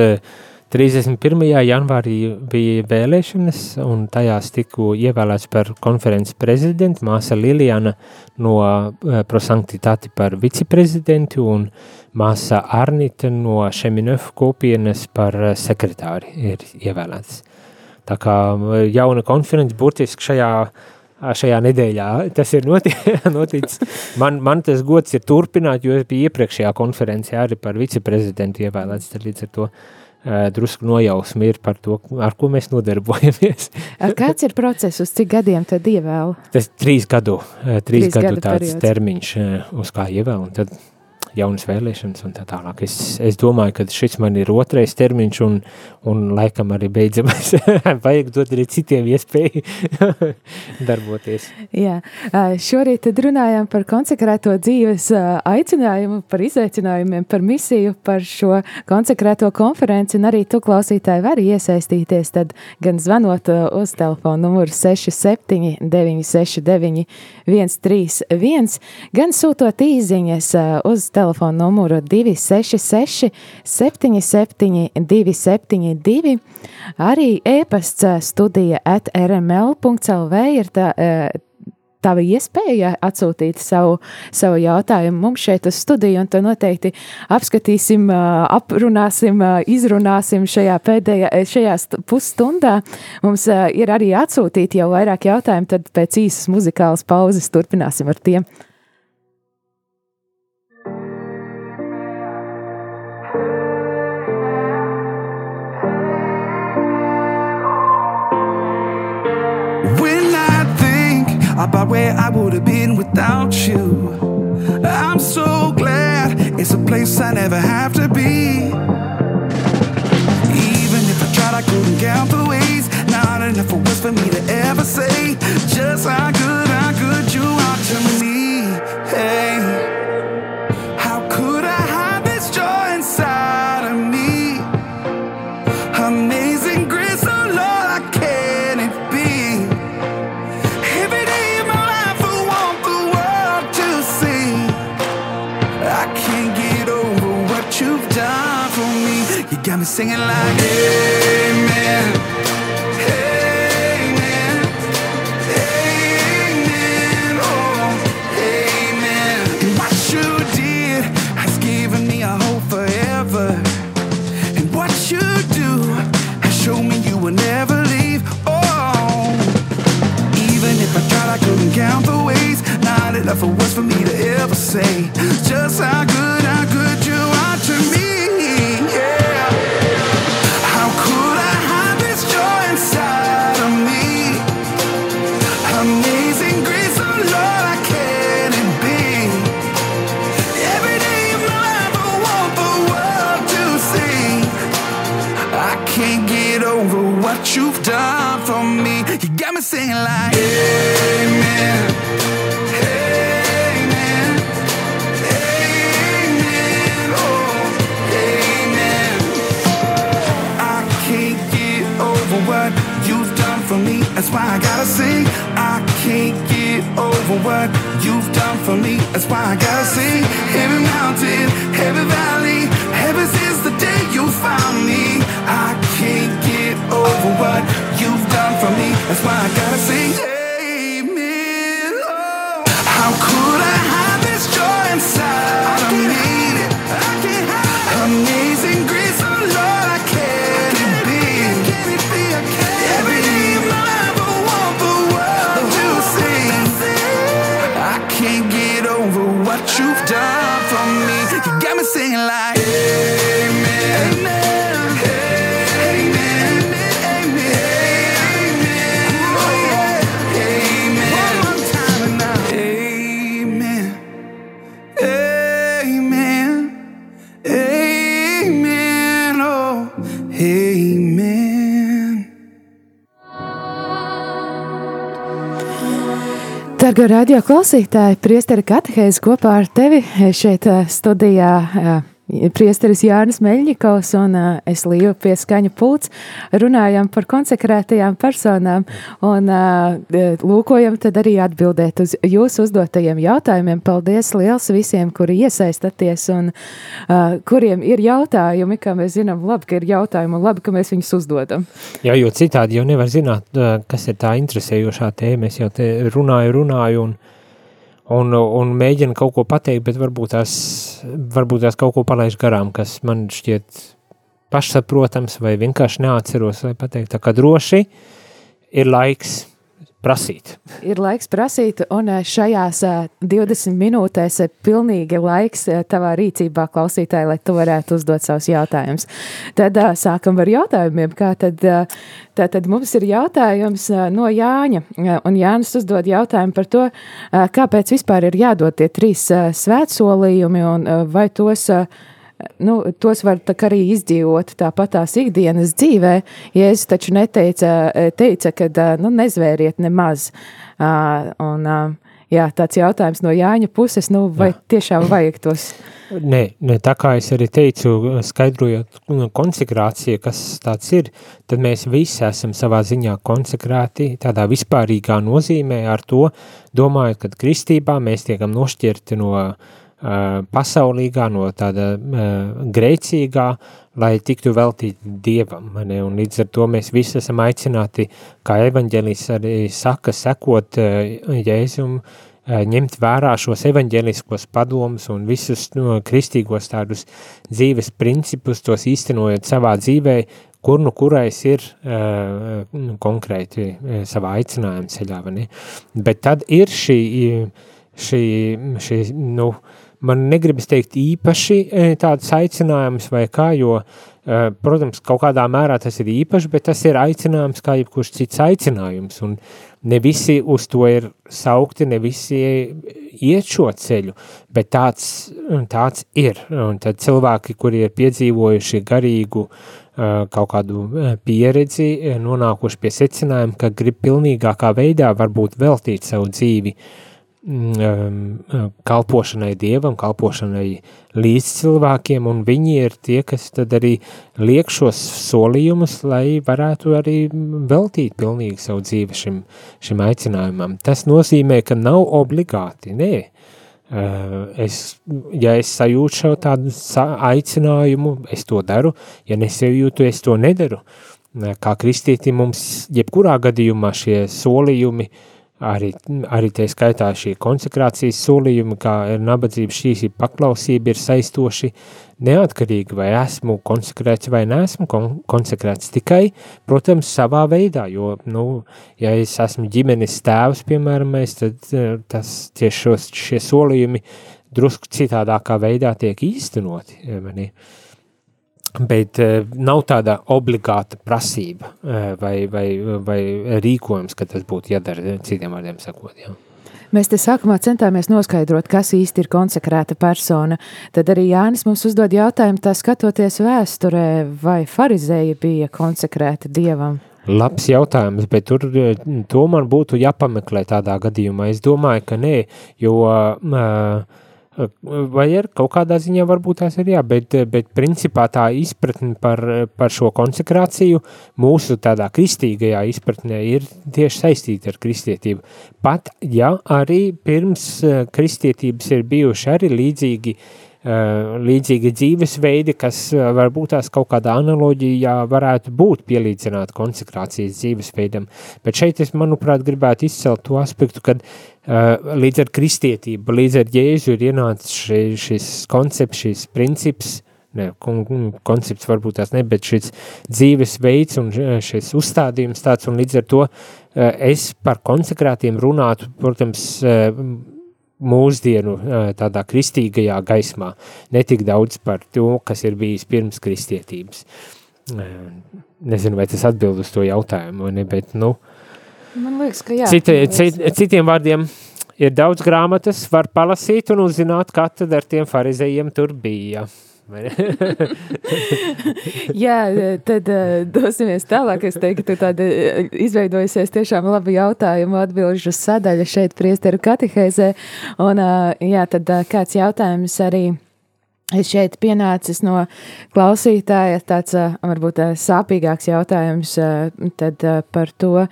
31. janvārī bija vēlēšanas, un tajās tiku ievēlēts par konferences prezidentu, māsa Lilijana no uh, Prosanktitāti par viceprezidentu un māsa Arnita no Šeminöf kopienas par uh, sekretāri ir ievēlēts. Tā kā uh, jauna konferences burtiski šajā šajā nedēļā tas ir noticis. Man, man tas gods ir turpināt, jo es biju iepriekšējā konferencē arī par viceprezidentu ievēlēts, līdz ar to uh, drusku nojausmi ir par to, ar ko mēs nodarbojamies. Kāds ir process, uz cik gadiem tad ievēl? Tas trīs gadu, trīs, trīs gadu, gadu tāds periods. termiņš, uz kā ievēl, un tad jaunas vēlēšanas un tā tālāk. Es, es domāju, ka šis man ir otrais termiņš un, un laikam arī beidzamais. Vajag dot arī citiem iespēju darboties. Jā, šorīt tad runājām par konsekrēto dzīves aicinājumu, par izaicinājumiem, par misiju, par šo konsekrēto konferenci un arī tu klausītāji vari iesaistīties tad gan zvanot uz telefonu numuru 67 969 131, gan sūtot īziņas uz telefonu telefona numuru 266, 77, 272. Arī e-pasts studija at rml.clv ir tā. Tava iespēja atsūtīt savu, savu jautājumu mums šeit uz studiju, un to noteikti apskatīsim, aprunāsim, izrunāsim šajā pēdējā, šajā pusstundā. Mums ir arī atsūtīti jau vairāk jautājumu, tad pēc īsas muzikālas pauzes turpināsim ar tiem. About where I would have been without you. I'm so glad it's a place I never have to be. Even if I tried, I couldn't count the ways. Not enough words for me to ever say just how good, how good you are to me. Hey. singing like Amen. Amen. Amen. Oh, amen. And what you did has given me a hope forever. And what you do has shown me you will never leave. Oh, even if I tried, I couldn't count the ways. Not enough words for me to ever say just how good. You've done for me. You got me singing like, Amen. Amen. Amen. Oh, Amen. I can't get over what you've done for me. That's why I gotta sing. I can't get over what you've done for me. That's why I gotta sing. Every mountain, every valley, ever since the day you found me. I over what you've done for me. That's why I gotta sing. Dargā radio klausītāji, priesteri katehēzi kopā ar tevi šeit eh, studijā. Priesteris Jānis Meļņikovs un uh, es līju pie skaņa pults, runājam par konsekrētajām personām un uh, lūkojam tad arī atbildēt uz jūsu uzdotajiem jautājumiem. Paldies liels visiem, kuri iesaistaties un uh, kuriem ir jautājumi, kā mēs zinām, labi, ka ir jautājumi un labi, ka mēs viņus uzdodam. Jā, jo citādi jau nevar zināt, kas ir tā interesējošā tēma. Es jau te runāju, runāju un, un, un mēģinu kaut ko pateikt, bet varbūt tās, varbūt tās kaut ko palaiž garām, kas man šķiet pašsaprotams vai vienkārši neatceros, lai pateikt. Tā kā droši ir laiks prasīt. Ir laiks prasīt, un eh, šajās eh, 20 minūtēs ir pilnīgi laiks eh, tavā rīcībā, klausītāji, lai tu varētu uzdot savus jautājumus. Tad eh, sākam ar jautājumiem. Kā tad, eh, Tātad mums ir jautājums eh, no Jāņa, eh, un Jānis uzdod jautājumu par to, eh, kāpēc vispār ir jādod tie trīs eh, svētsolījumi, un eh, vai tos nu, tos var arī izdzīvot tāpat tās ikdienas dzīvē. Jēzus taču neteica, teica, ka nu, nezvēriet nemaz. Un, jā, tāds jautājums no Jāņa puses, nu, vai jā. tiešām vajag tos? Nē, ne, tā kā es arī teicu, skaidrojot nu, konsekrāciju, kas tāds ir, tad mēs visi esam savā ziņā konsekrēti tādā vispārīgā nozīmē ar to, domājot, ka kristībā mēs tiekam nošķirti no uh, pasaulīgā, no tāda uh, grēcīgā, lai tiktu veltīti Dievam. Ne? Un līdz ar to mēs visi esam aicināti, kā evaņģēlis arī saka, sekot uh, Jēzum, uh, ņemt vērā šos evaņģēliskos padomus un visus no, kristīgos tādus dzīves principus, tos īstenojot savā dzīvē, kur nu kurais ir uh, konkrēti uh, savā aicinājuma ceļā? Bet tad ir šī, šī, šī nu, man negribas teikt īpaši tāds aicinājums vai kā, jo, protams, kaut kādā mērā tas ir īpaši, bet tas ir aicinājums kā jebkurš cits aicinājums, un ne visi uz to ir saukti, ne visi iet šo ceļu, bet tāds, tāds ir, un tad cilvēki, kuri ir piedzīvojuši garīgu kaut kādu pieredzi, nonākuši pie secinājuma, ka grib pilnīgākā veidā varbūt veltīt savu dzīvi, kalpošanai Dievam, kalpošanai līdz cilvēkiem, un viņi ir tie, kas tad arī liek šos solījumus, lai varētu arī veltīt pilnīgi savu dzīvi šim, šim aicinājumam. Tas nozīmē, ka nav obligāti, nē. Es, ja es sajūtu šo tādu aicinājumu, es to daru, ja nesajūtu, es to nedaru. Kā kristieti mums jebkurā gadījumā šie solījumi uh, arī, arī tie skaitā šī konsekrācijas solījumi, kā ir nabadzība, šīs ir paklausība, ir saistoši neatkarīgi, vai esmu konsekrēts vai neesmu kon konsekrēts tikai, protams, savā veidā, jo, nu, ja es esmu ģimenes tēvs, piemēram, mēs, tad tas tieši šos, šie solījumi drusku citādākā veidā tiek īstenoti. vai ne? Bet uh, nav tāda obligāta prasība uh, vai, vai, vai rīkojums, ka tas būtu jādara citiem vārdiem sakot. Jā. Mēs te sākumā centāmies noskaidrot, kas īsti ir konsekrēta persona. Tad arī Jānis mums uzdod jautājumu, tā skatoties vēsturē, vai farizēji bija konsekrēti dievam. Labs jautājums, bet tur to man būtu jāpameklē tādā gadījumā. Es domāju, ka nē, jo uh, Vai ir kaut kādā ziņā, varbūt tās ir jā, bet, bet principā tā izpratne par, par šo konsekrāciju mūsu tādā kristīgajā izpratnē ir tieši saistīta ar kristietību. Pat ja arī pirms kristietības ir bijuši arī līdzīgi uh, Eh, līdzīgi dzīvesveidi, kas eh, varbūt tās kaut kādā analoģijā varētu būt pielīdzināt konsekrācijas dzīvesveidam. Bet šeit es, manuprāt, gribētu izcelt to aspektu, kad uh, līdz ar kristietību, līdz ar Jēzu ir ienācis ši, šis koncepts, šis princips, ne, koncepts varbūt tās ne, bet šis dzīvesveids un šis uzstādījums tāds, un līdz ar to es par konsekrātiem runātu, protams, mūsdienu tādā kristīgajā gaismā, netik daudz par to, kas ir bijis pirms kristietības. Nezinu, vai tas atbild uz to jautājumu, ne, bet, nu, Man liekas, ka jā. Citi, cit, citiem vārdiem ir daudz grāmatas, var palasīt un uzzināt, kā tad ar tiem farizējiem tur bija. Jā, tad uh, dosimies tālāk. Es teiktu, tāda izveidojusies tiešām laba jautājumu atbilžu sadaļa šeit priesteru katehēzē. Un, jā, tad kāds jautājums arī šeit pienācis no klausītāja, tāds varbūt sāpīgāks jautājums tad par to,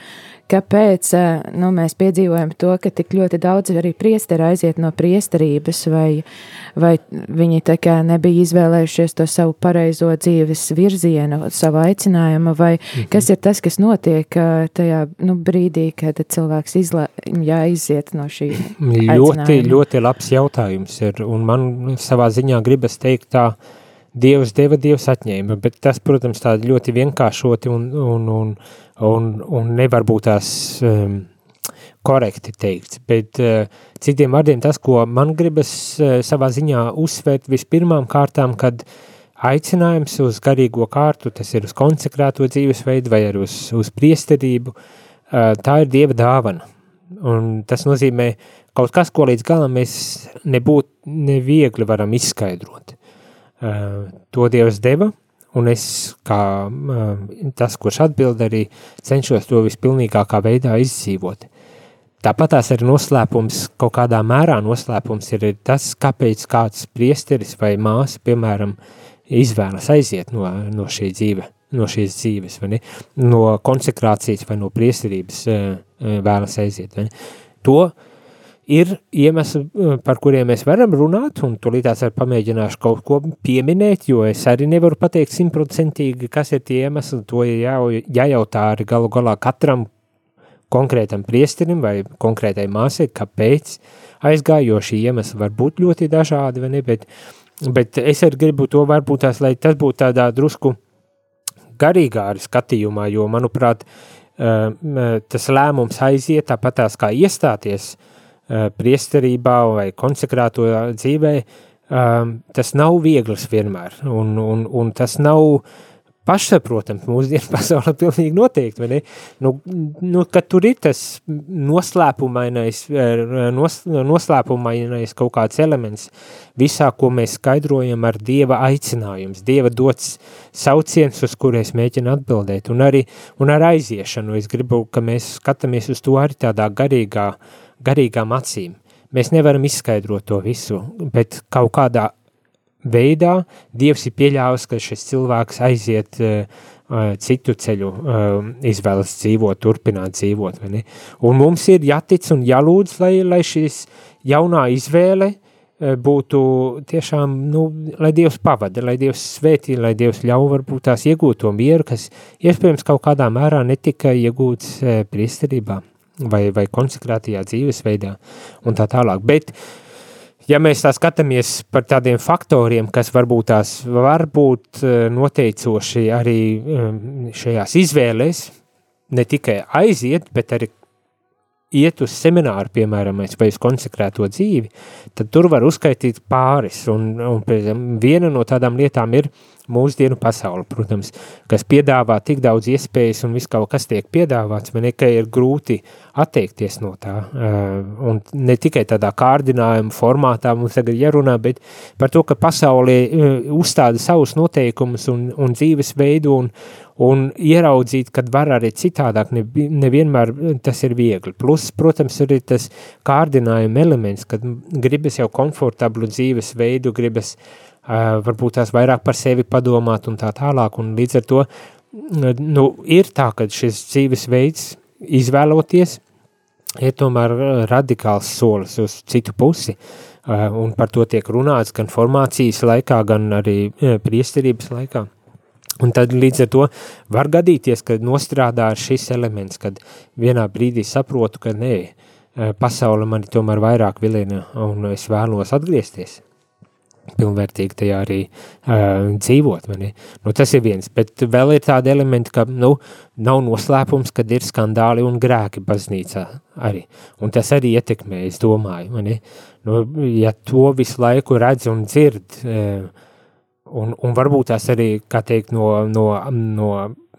kāpēc nu, mēs piedzīvojam to, ka tik ļoti daudz arī priesteri aiziet no priesterības, vai, vai viņi nebija izvēlējušies to savu pareizo dzīves virzienu, savu aicinājumu, vai mhm. kas ir tas, kas notiek tajā nu, brīdī, kad cilvēks izlē, jāiziet no šī Ļoti, ļoti labs jautājums ir, un man savā ziņā gribas teikt tā, Dievs deva, Dievs atņēma, bet tas, protams, tā ļoti vienkāršoti un, un, un, un, un nevar būt tās um, korekti teikts, bet uh, citiem vārdiem tas, ko man gribas uh, savā ziņā uzsvērt vispirmām kārtām, kad aicinājums uz garīgo kārtu, tas ir uz konsekrēto dzīvesveidu vai arī uz, uz priesterību, uh, tā ir Dieva dāvana. Un tas nozīmē kaut kas, ko līdz galam mēs nebūt neviegli varam izskaidrot. Eh, to Dievs deva, un es, kā eh, tas, kurš atbild, arī cenšos to vispilnīgākā veidā izdzīvot. Tāpat tās ir noslēpums, kaut kādā mērā noslēpums ir tas, kāpēc kāds priesteris vai māsa, piemēram, izvēlas aiziet no, no šī dzīve, no šīs dzīves, vai ne? no konsekrācijas vai no priesterības eh, vēlas aiziet. Vai ne? To ir iemesli, eh, par kuriem mēs varam runāt, un tūlītās ar pamēģināšu kaut ko pieminēt, jo es arī nevaru pateikt simtprocentīgi, kas ir tie iemesli, to ir jā, jājautā arī galu galā katram konkrētam priesterim vai konkrētai māsai, kāpēc aizgāja, jo šī iemesla var būt ļoti dažādi, vai ne, bet, bet es arī gribu to varbūt tās, lai tas būtu tādā drusku garīgā arī skatījumā, jo, manuprāt, eh, tas lēmums aiziet tāpat tās kā iestāties uh, priesterībā vai konsekrēto dzīvē, um, tas nav viegls vienmēr, un, un, un tas nav pašsaprotams mūsdienu pasaulē pilnīgi noteikti, vai ne? Nu, nu, kad tur ir tas noslēpumainais, eh, nos, noslēpumainais kaut kāds elements visā, ko mēs skaidrojam ar Dieva aicinājums, Dieva dots sauciens, uz kur es mēģinu atbildēt, un arī un ar aiziešanu. Es gribu, ka mēs skatāmies uz to arī tādā garīgā uh, garīgām acīm. Mēs nevaram izskaidrot to visu, bet kaut kādā veidā Dievs ir pieļāvis, ka šis cilvēks aiziet uh, citu ceļu, uh, izvēlas dzīvot, turpināt dzīvot. Un mums ir jātic un jālūdz, lai, lai šis jaunā izvēle uh, būtu tiešām, nu, lai Dievs pavada, lai Dievs svētī, lai Dievs ļauj varbūt tās iegūt to mieru, kas iespējams kaut kādā mērā netika iegūts uh, priesterībā vai, vai konsekrētajā dzīvesveidā un tā tālāk. Bet, ja mēs tā skatāmies par tādiem faktoriem, kas varbūt tās var būt eh, noteicoši arī eh, šajās izvēlēs, ne tikai aiziet, bet arī iet uz semināru, piemēram, vai uz konsekrēto dzīvi, tad tur var uzskaitīt pāris, un, un piemēram, viena no tādām lietām ir mūsdienu pasauli, protams, kas piedāvā tik daudz iespējas un viss kaut kas tiek piedāvāts, man ka ir grūti atteikties no tā, uh, un ne tikai tādā kārdinājuma formātā mums tagad jārunā, bet par to, ka pasaulē uh, uzstāda savus noteikumus un, un dzīvesveidu un, un ieraudzīt, kad var arī citādāk, ne, nevienmēr tas ir viegli. Plus, protams, arī tas kārdinājuma elements, kad gribas jau komfortablu dzīvesveidu, gribas uh, varbūt tās vairāk par sevi padomāt un tā tālāk, un līdz ar to nu, ir tā, ka šis dzīvesveids izvēloties ir tomēr radikāls solis uz citu pusi, un par to tiek runāts gan formācijas laikā, gan arī priesterības laikā. Un tad līdz ar to var gadīties, ka nostrādā šis elements, kad vienā brīdī saprotu, ka nē, pasaule mani tomēr vairāk vilina un es vēlos atgriezties pilnvērtīgi tajā arī uh, dzīvot. Nu, tas ir viens, bet vēl ir tādi elementi, ka nu, nav noslēpums, kad ir skandāli un grēki baznīcā arī. Un tas arī ietekmē, es domāju. Nu, ja to visu laiku redz un dzird, uh, Un, un varbūt tās arī, kā teikt, no, no, no,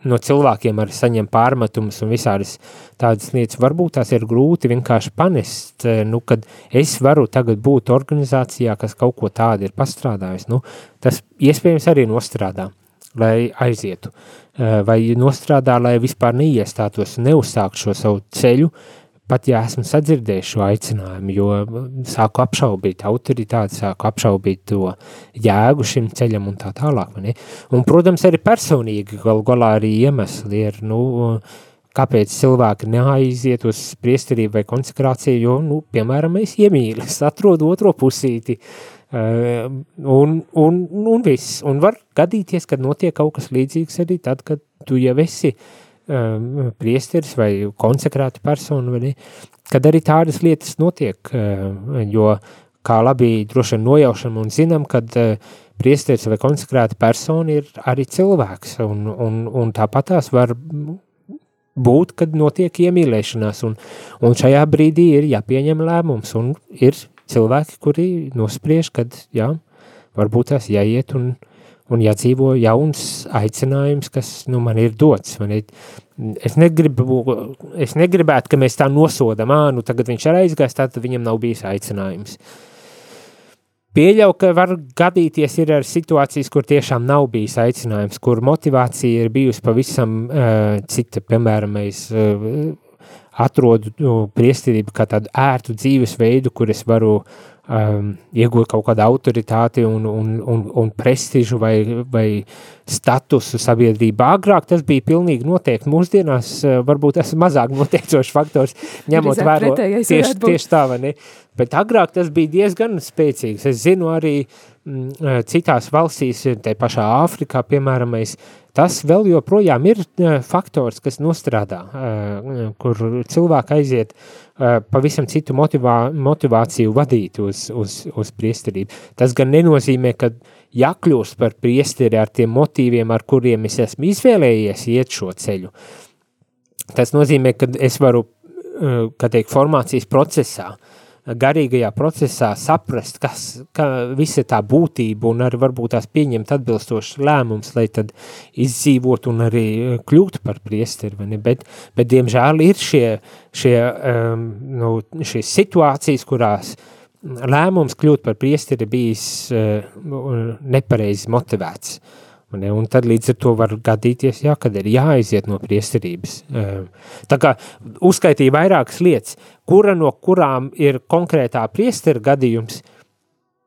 no cilvēkiem arī saņem pārmetumus un visādas tādas lietas. Varbūt tās ir grūti vienkārši panest, eh, nu, kad es varu tagad būt organizācijā, kas kaut ko tādu ir pastrādājis. Nu, tas iespējams arī nostrādā, lai aizietu. Eh, vai nostrādā, lai vispār neiestātos un neuzsāktu šo savu ceļu, pat ja esmu sadzirdējis šo aicinājumu, jo sāku apšaubīt autoritāti, sāku apšaubīt to jēgu šim ceļam un tā tālāk. Un, protams, arī personīgi gal galā arī iemesli ir, nu, kāpēc cilvēki neaiziet uz priesterību vai konsekrāciju, jo, nu, piemēram, es iemīlu, es atrodu otro pusīti, Uh, un, un, un viss, un var gadīties, kad notiek kaut kas līdzīgs arī tad, kad tu jau esi uh, priesteris vai konsekrēta persona, vai ne, kad arī tādas lietas notiek, uh, jo kā labi droši vien nojaušam un zinām, kad uh, priesteris vai konsekrēta persona ir arī cilvēks, un, un, un tāpat tās var būt, kad notiek iemīlēšanās, un, un šajā brīdī ir jāpieņem lēmums, un ir cilvēki, kuri nospriež, kad, jā, varbūt tās jāiet un, un jādzīvo jauns aicinājums, kas nu, man ir dots. Man ir, es, negribu, es negribētu, ka mēs tā nosodam, ā, nu tagad viņš ir aizgājis, tad viņam nav bijis aicinājums. Pieļauju, ka var gadīties ir ar situācijas, kur tiešām nav bijis aicinājums, kur motivācija ir bijusi pavisam uh, cita, piemēram, es uh, atrodu nu, priestību kā tādu ērtu dzīvesveidu, kur es varu uh, um, iegūt kaut kādu autoritāti un, un, un, un prestižu vai, vai statusu sabiedrībā. Agrāk tas bija pilnīgi noteikti. Mūsdienās uh, varbūt tas ir mazāk noteicošs faktors, ņemot vērā tieši, tieši tā, vai ne? Bet agrāk tas bija diezgan spēcīgs. Es zinu arī mm, uh, citās valstīs, te pašā Āfrikā, piemēram, es tas vēl joprojām ir uh, faktors, kas nostrādā, uh, kur cilvēki aiziet uh, pavisam citu motivā, motivāciju vadīt uz, uz, uz priesterību. Tas gan nenozīmē, ka jākļūst par priesteri ar tiem motīviem, ar kuriem es esmu izvēlējies iet šo ceļu. Tas nozīmē, ka es varu, kā teikt, formācijas procesā uh, garīgajā procesā saprast, kas ka visa tā būtība un arī varbūt tās pieņemt atbilstošs lēmums, lai tad izdzīvot un arī eh, kļūt par priesteri, vai ne? Bet, bet diemžēl ir šie, šie, um, nu, šīs situācijas, kurās lēmums kļūt par priesteri bijis uh, nepareizi motivēts. Uh, Un, tad līdz ar to var gadīties, jā, kad ir jāaiziet no priesterības. Ehm, tā kā uzskaitīja vairākas lietas, kura no kurām ir konkrētā priestera gadījums,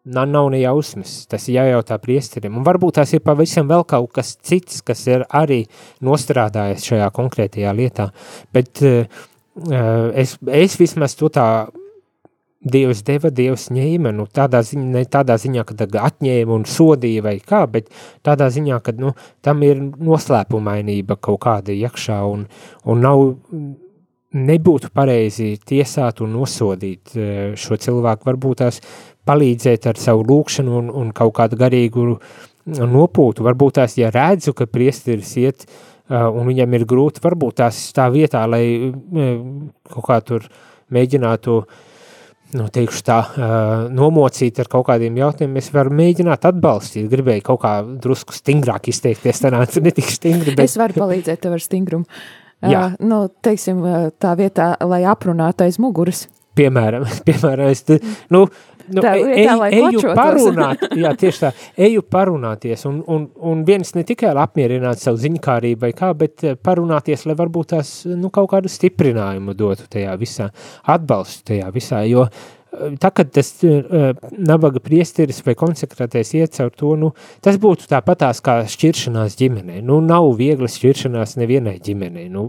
nav, nav ne jausmas, tas ir jājautā priesterim. Un varbūt tās ir pavisam vēl kaut kas cits, kas ir arī nostrādājies šajā konkrētajā lietā. Bet uh, es, es vismaz to tā Dievs deva, Dievs ņēma, nu, tādā ziņā, ne tādā ziņā, ka atņēma un sodīja vai kā, bet tādā ziņā, ka, nu, tam ir noslēpumainība kaut kāda iekšā un, un nav, nebūtu pareizi tiesāt un nosodīt e, šo cilvēku, varbūt tās palīdzēt ar savu lūkšanu un, un kaut kādu garīgu nopūtu, varbūt tās, ja redzu, ka priesteris iet uh, un viņam ir grūti, varbūt tās tā vietā, lai uh, kaut kā tur uh, mēģinātu, nu, teikšu tā, uh, nomocīt ar kaut kādiem jautājumiem, es varu mēģināt atbalstīt, gribēju kaut kā drusku stingrāk izteikties, tā nāca ne tik stingri, bet... Es varu palīdzēt tev ar stingrumu. Jā. Uh, nu, teiksim, uh, tā vietā, lai aprunātu aiz muguras. Piemēram, piemēram, es, te- nu, nu, Tā e- vietā, lai eju kočotos. parunāt, jā, tieši tā, eju parunāties, un, un, un viens ne tikai lai apmierinātu savu ziņkārību vai kā, bet eh, parunāties, lai varbūt tās, nu, kaut kādu stiprinājumu dotu tajā visā, atbalstu tajā visā, jo eh, tā, kad tas uh, nabaga priesteris vai konsekrētais iet caur to, nu, tas būtu tāpatās kā šķiršanās ģimenei. Nu, nav viegli šķiršanās nevienai ģimenei. Nu,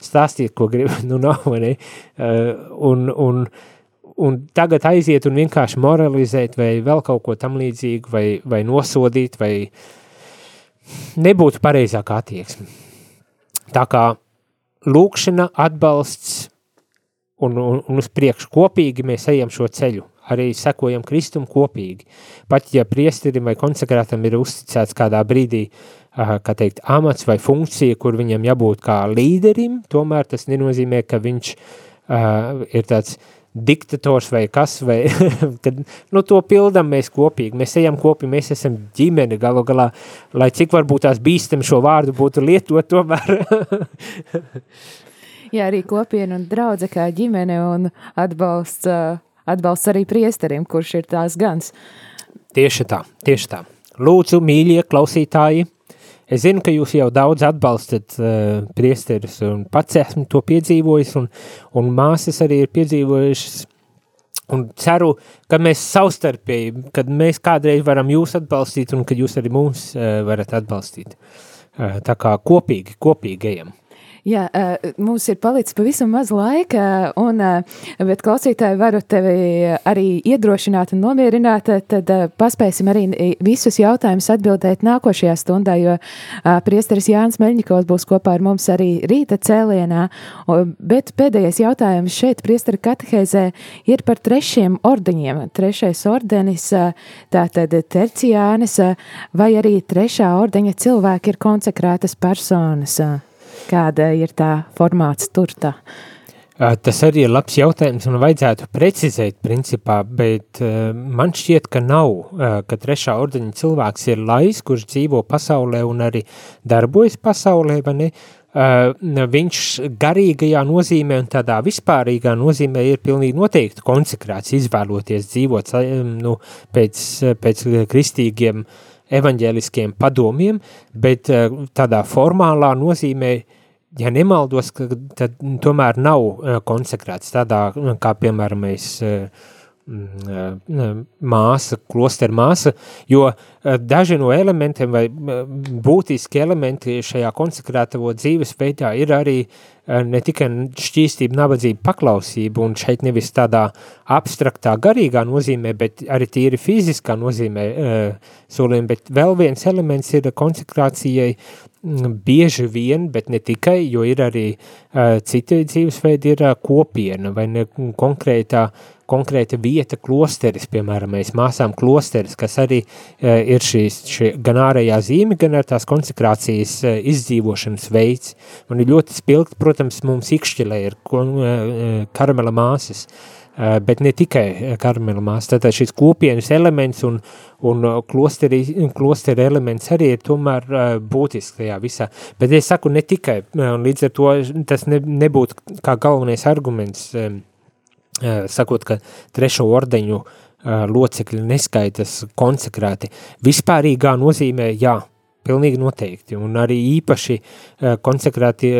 stāstiet, ko grib, nu, nav, vai ne? Uh, un, un, un tagad aiziet un vienkārši moralizēt vai vēl kaut ko tam līdzīgu vai, vai nosodīt vai nebūtu pareizākā attieksme. Tā kā lūkšana, atbalsts un, un, un uz priekšu kopīgi mēs ejam šo ceļu, arī sekojam Kristum kopīgi. Pat ja priesterim vai konsekrātam ir uzticēts kādā brīdī, kā teikt, amats vai funkcija, kur viņam jābūt kā līderim, tomēr tas nenozīmē, ka viņš uh, ir tāds diktators vai kas, vai kad, nu, to pildam mēs kopīgi, mēs ejam kopīgi, mēs esam ģimene galu galā, lai cik varbūt tās bīstam šo vārdu būtu lietot, tomēr Jā, arī kopiena un draudze kā ģimene un atbalsts, atbalsts arī priesterim, kurš ir tās gans. Tieši tā, tieši tā. Lūdzu, mīļie klausītāji, es zinu, ka jūs jau daudz atbalstat uh, priesterus, un pats esmu to piedzīvojis, un, un māsas arī ir piedzīvojušas, un ceru, ka mēs savstarpēji, kad mēs kādreiz varam jūs atbalstīt, un kad jūs arī mūs uh, varat atbalstīt. Uh, tā kā kopīgi, kopīgi ejam. Jā, mums ir palicis pavisam maz laika, un, bet klausītāji varu tevi arī iedrošināt un nomierināt, tad paspēsim arī visus jautājumus atbildēt nākošajā stundā, jo priesteris Jānis Meļņikovs būs kopā ar mums arī rīta cēlienā, bet pēdējais jautājums šeit priestera katehēzē ir par trešiem ordeņiem. Trešais ordenis, tātad terciānis, vai arī trešā ordeņa cilvēki ir konsekrētas personas. Uh, Kāda ir tā formāts tur? Tā? Tas arī ir labs jautājums un vajadzētu precizēt principā, bet uh, man šķiet, ka nav, uh, ka trešā ordeņa cilvēks ir lais, kurš dzīvo pasaulē un arī darbojas pasaulē, vai ne? Uh, viņš garīgajā nozīmē un tādā vispārīgā nozīmē ir pilnīgi noteikti konsekrēts, izvēloties dzīvot nu, pēc, pēc kristīgiem evaņģēliskiem padomiem, bet uh, tādā formālā nozīmē ja nemaldos, tad tomēr nav uh, konsekrēts tādā, kā piemēram mēs uh, māsa, klosteru māsa, jo uh, daži no elementiem vai uh, būtiski elementi šajā konsekrētavo dzīves veidā ir arī uh, ne tikai šķīstība, nabadzība, paklausība, un šeit nevis tādā abstraktā, garīgā nozīmē, bet arī tīri fiziskā nozīmē uh, solījumi, bet vēl viens elements ir konsekrācijai mm, bieži vien, bet ne tikai, jo ir arī uh, citi dzīvesveidi, ir uh, kopiena vai ne konkrētā konkrēta vieta klosteris, piemēram, mēs māsām klosteris, kas arī uh, ir šīs, šī gan ārējā zīme, gan ar tās konsekrācijas uh, izdzīvošanas veids. Un ir ļoti spilgt, protams, mums ikšķilē ir ko, uh, karamela māsas, bet ne tikai karamela māsas, tātad šis kopienas elements un, un klosteri, klosteri elements arī ir tomēr būtisks tajā visā. Bet es saku ne tikai, un līdz ar to tas ne, nebūtu kā galvenais arguments, um, sakot, ka trešo ordeņu uh, locekļi neskaitas konsekrēti. Vispārīgā nozīmē, jā, pilnīgi noteikti, un arī īpaši uh, konsekrēti,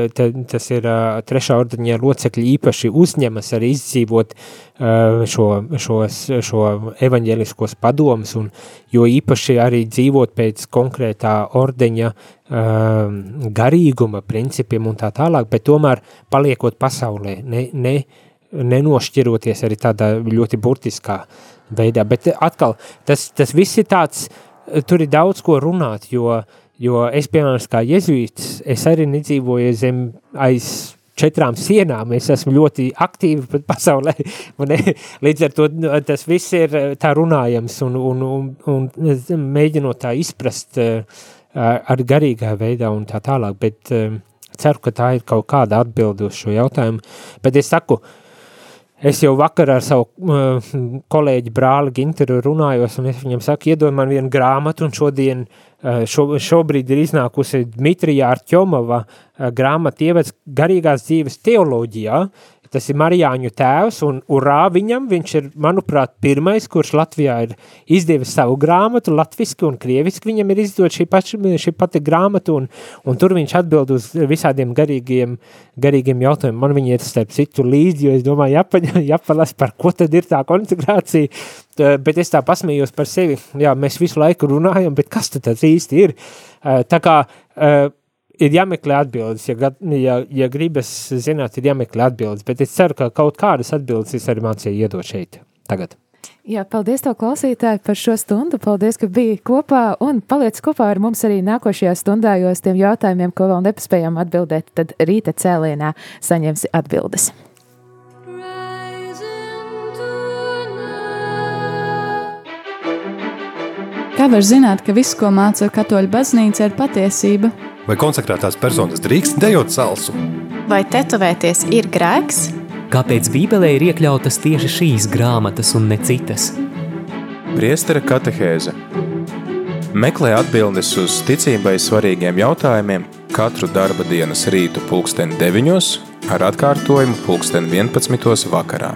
tas ir trešā ordeņa locekļi īpaši uzņemas arī izdzīvot šo, šos, šo evaņģeliskos padomus, un jo īpaši arī dzīvot pēc konkrētā ordeņa garīguma principiem un tā tālāk, bet tomēr paliekot pasaulē, ne, ne, nenošķiroties arī tādā ļoti burtiskā veidā. Bet atkal, tas, tas viss ir tāds, tur ir daudz ko runāt, jo, jo es, piemēram, kā jezuīts, es arī nedzīvoju zem aiz četrām sienām, es esmu ļoti aktīvi pat pasaulē, un līdz ar to tas viss ir tā runājams un, un, un, un mēģinot tā izprast uh, ar garīgā veidā un tā tālāk, bet uh, ceru, ka tā ir kaut kāda atbilde uz šo jautājumu, bet es saku, es jau vakar ar savu uh, kolēģi brāli Ginteru runājos, un es viņam saku, iedod man vienu grāmatu, un šodien, uh, šo, šobrīd ir iznākusi Dmitrija Artjomova uh, grāmata ievads garīgās dzīves teoloģijā, Tas ir Marijāņu tēvs, un urā viņam, viņš ir, manuprāt, pirmais, kurš Latvijā ir izdevis savu grāmatu, latviski un krieviski viņam ir izdot šī, paši, šī pati grāmata, un, un tur viņš atbild uz visādiem garīgiem, garīgiem jautājumiem. Man viņi ir starp citu līdzi, jo es domāju, jāpa, jāpalas, par ko tad ir tā konsekrācija, bet es tā pasmējos par sevi, jā, mēs visu laiku runājam, bet kas tad tas īsti ir? Tā kā ir jāmeklē atbildes, ja, ja, ja gribas zināt, ir jāmeklē atbildes, bet es ceru, ka kaut kādas atbildes es arī mācīju iedot šeit tagad. Jā, paldies tev, klausītāji, par šo stundu. Paldies, ka biji kopā un paliec kopā ar mums arī nākošajā stundā, jo uz tiem jautājumiem, ko vēl nepaspējām atbildēt, tad rīta cēlienā saņemsi atbildes. Kā var zināt, ka viss, ko māca katoļu baznīca, ir patiesība? Vai konsekrētās personas drīkst dejot salsu? Vai tetovēties ir grēks? Kāpēc Bībelē ir iekļautas tieši šīs grāmatas un ne citas? Priestera katehēze Meklē atbildes uz ticībai svarīgiem jautājumiem katru darba dienas rītu pulksteni 9 ar atkārtojumu pulksteni 11 vakarā.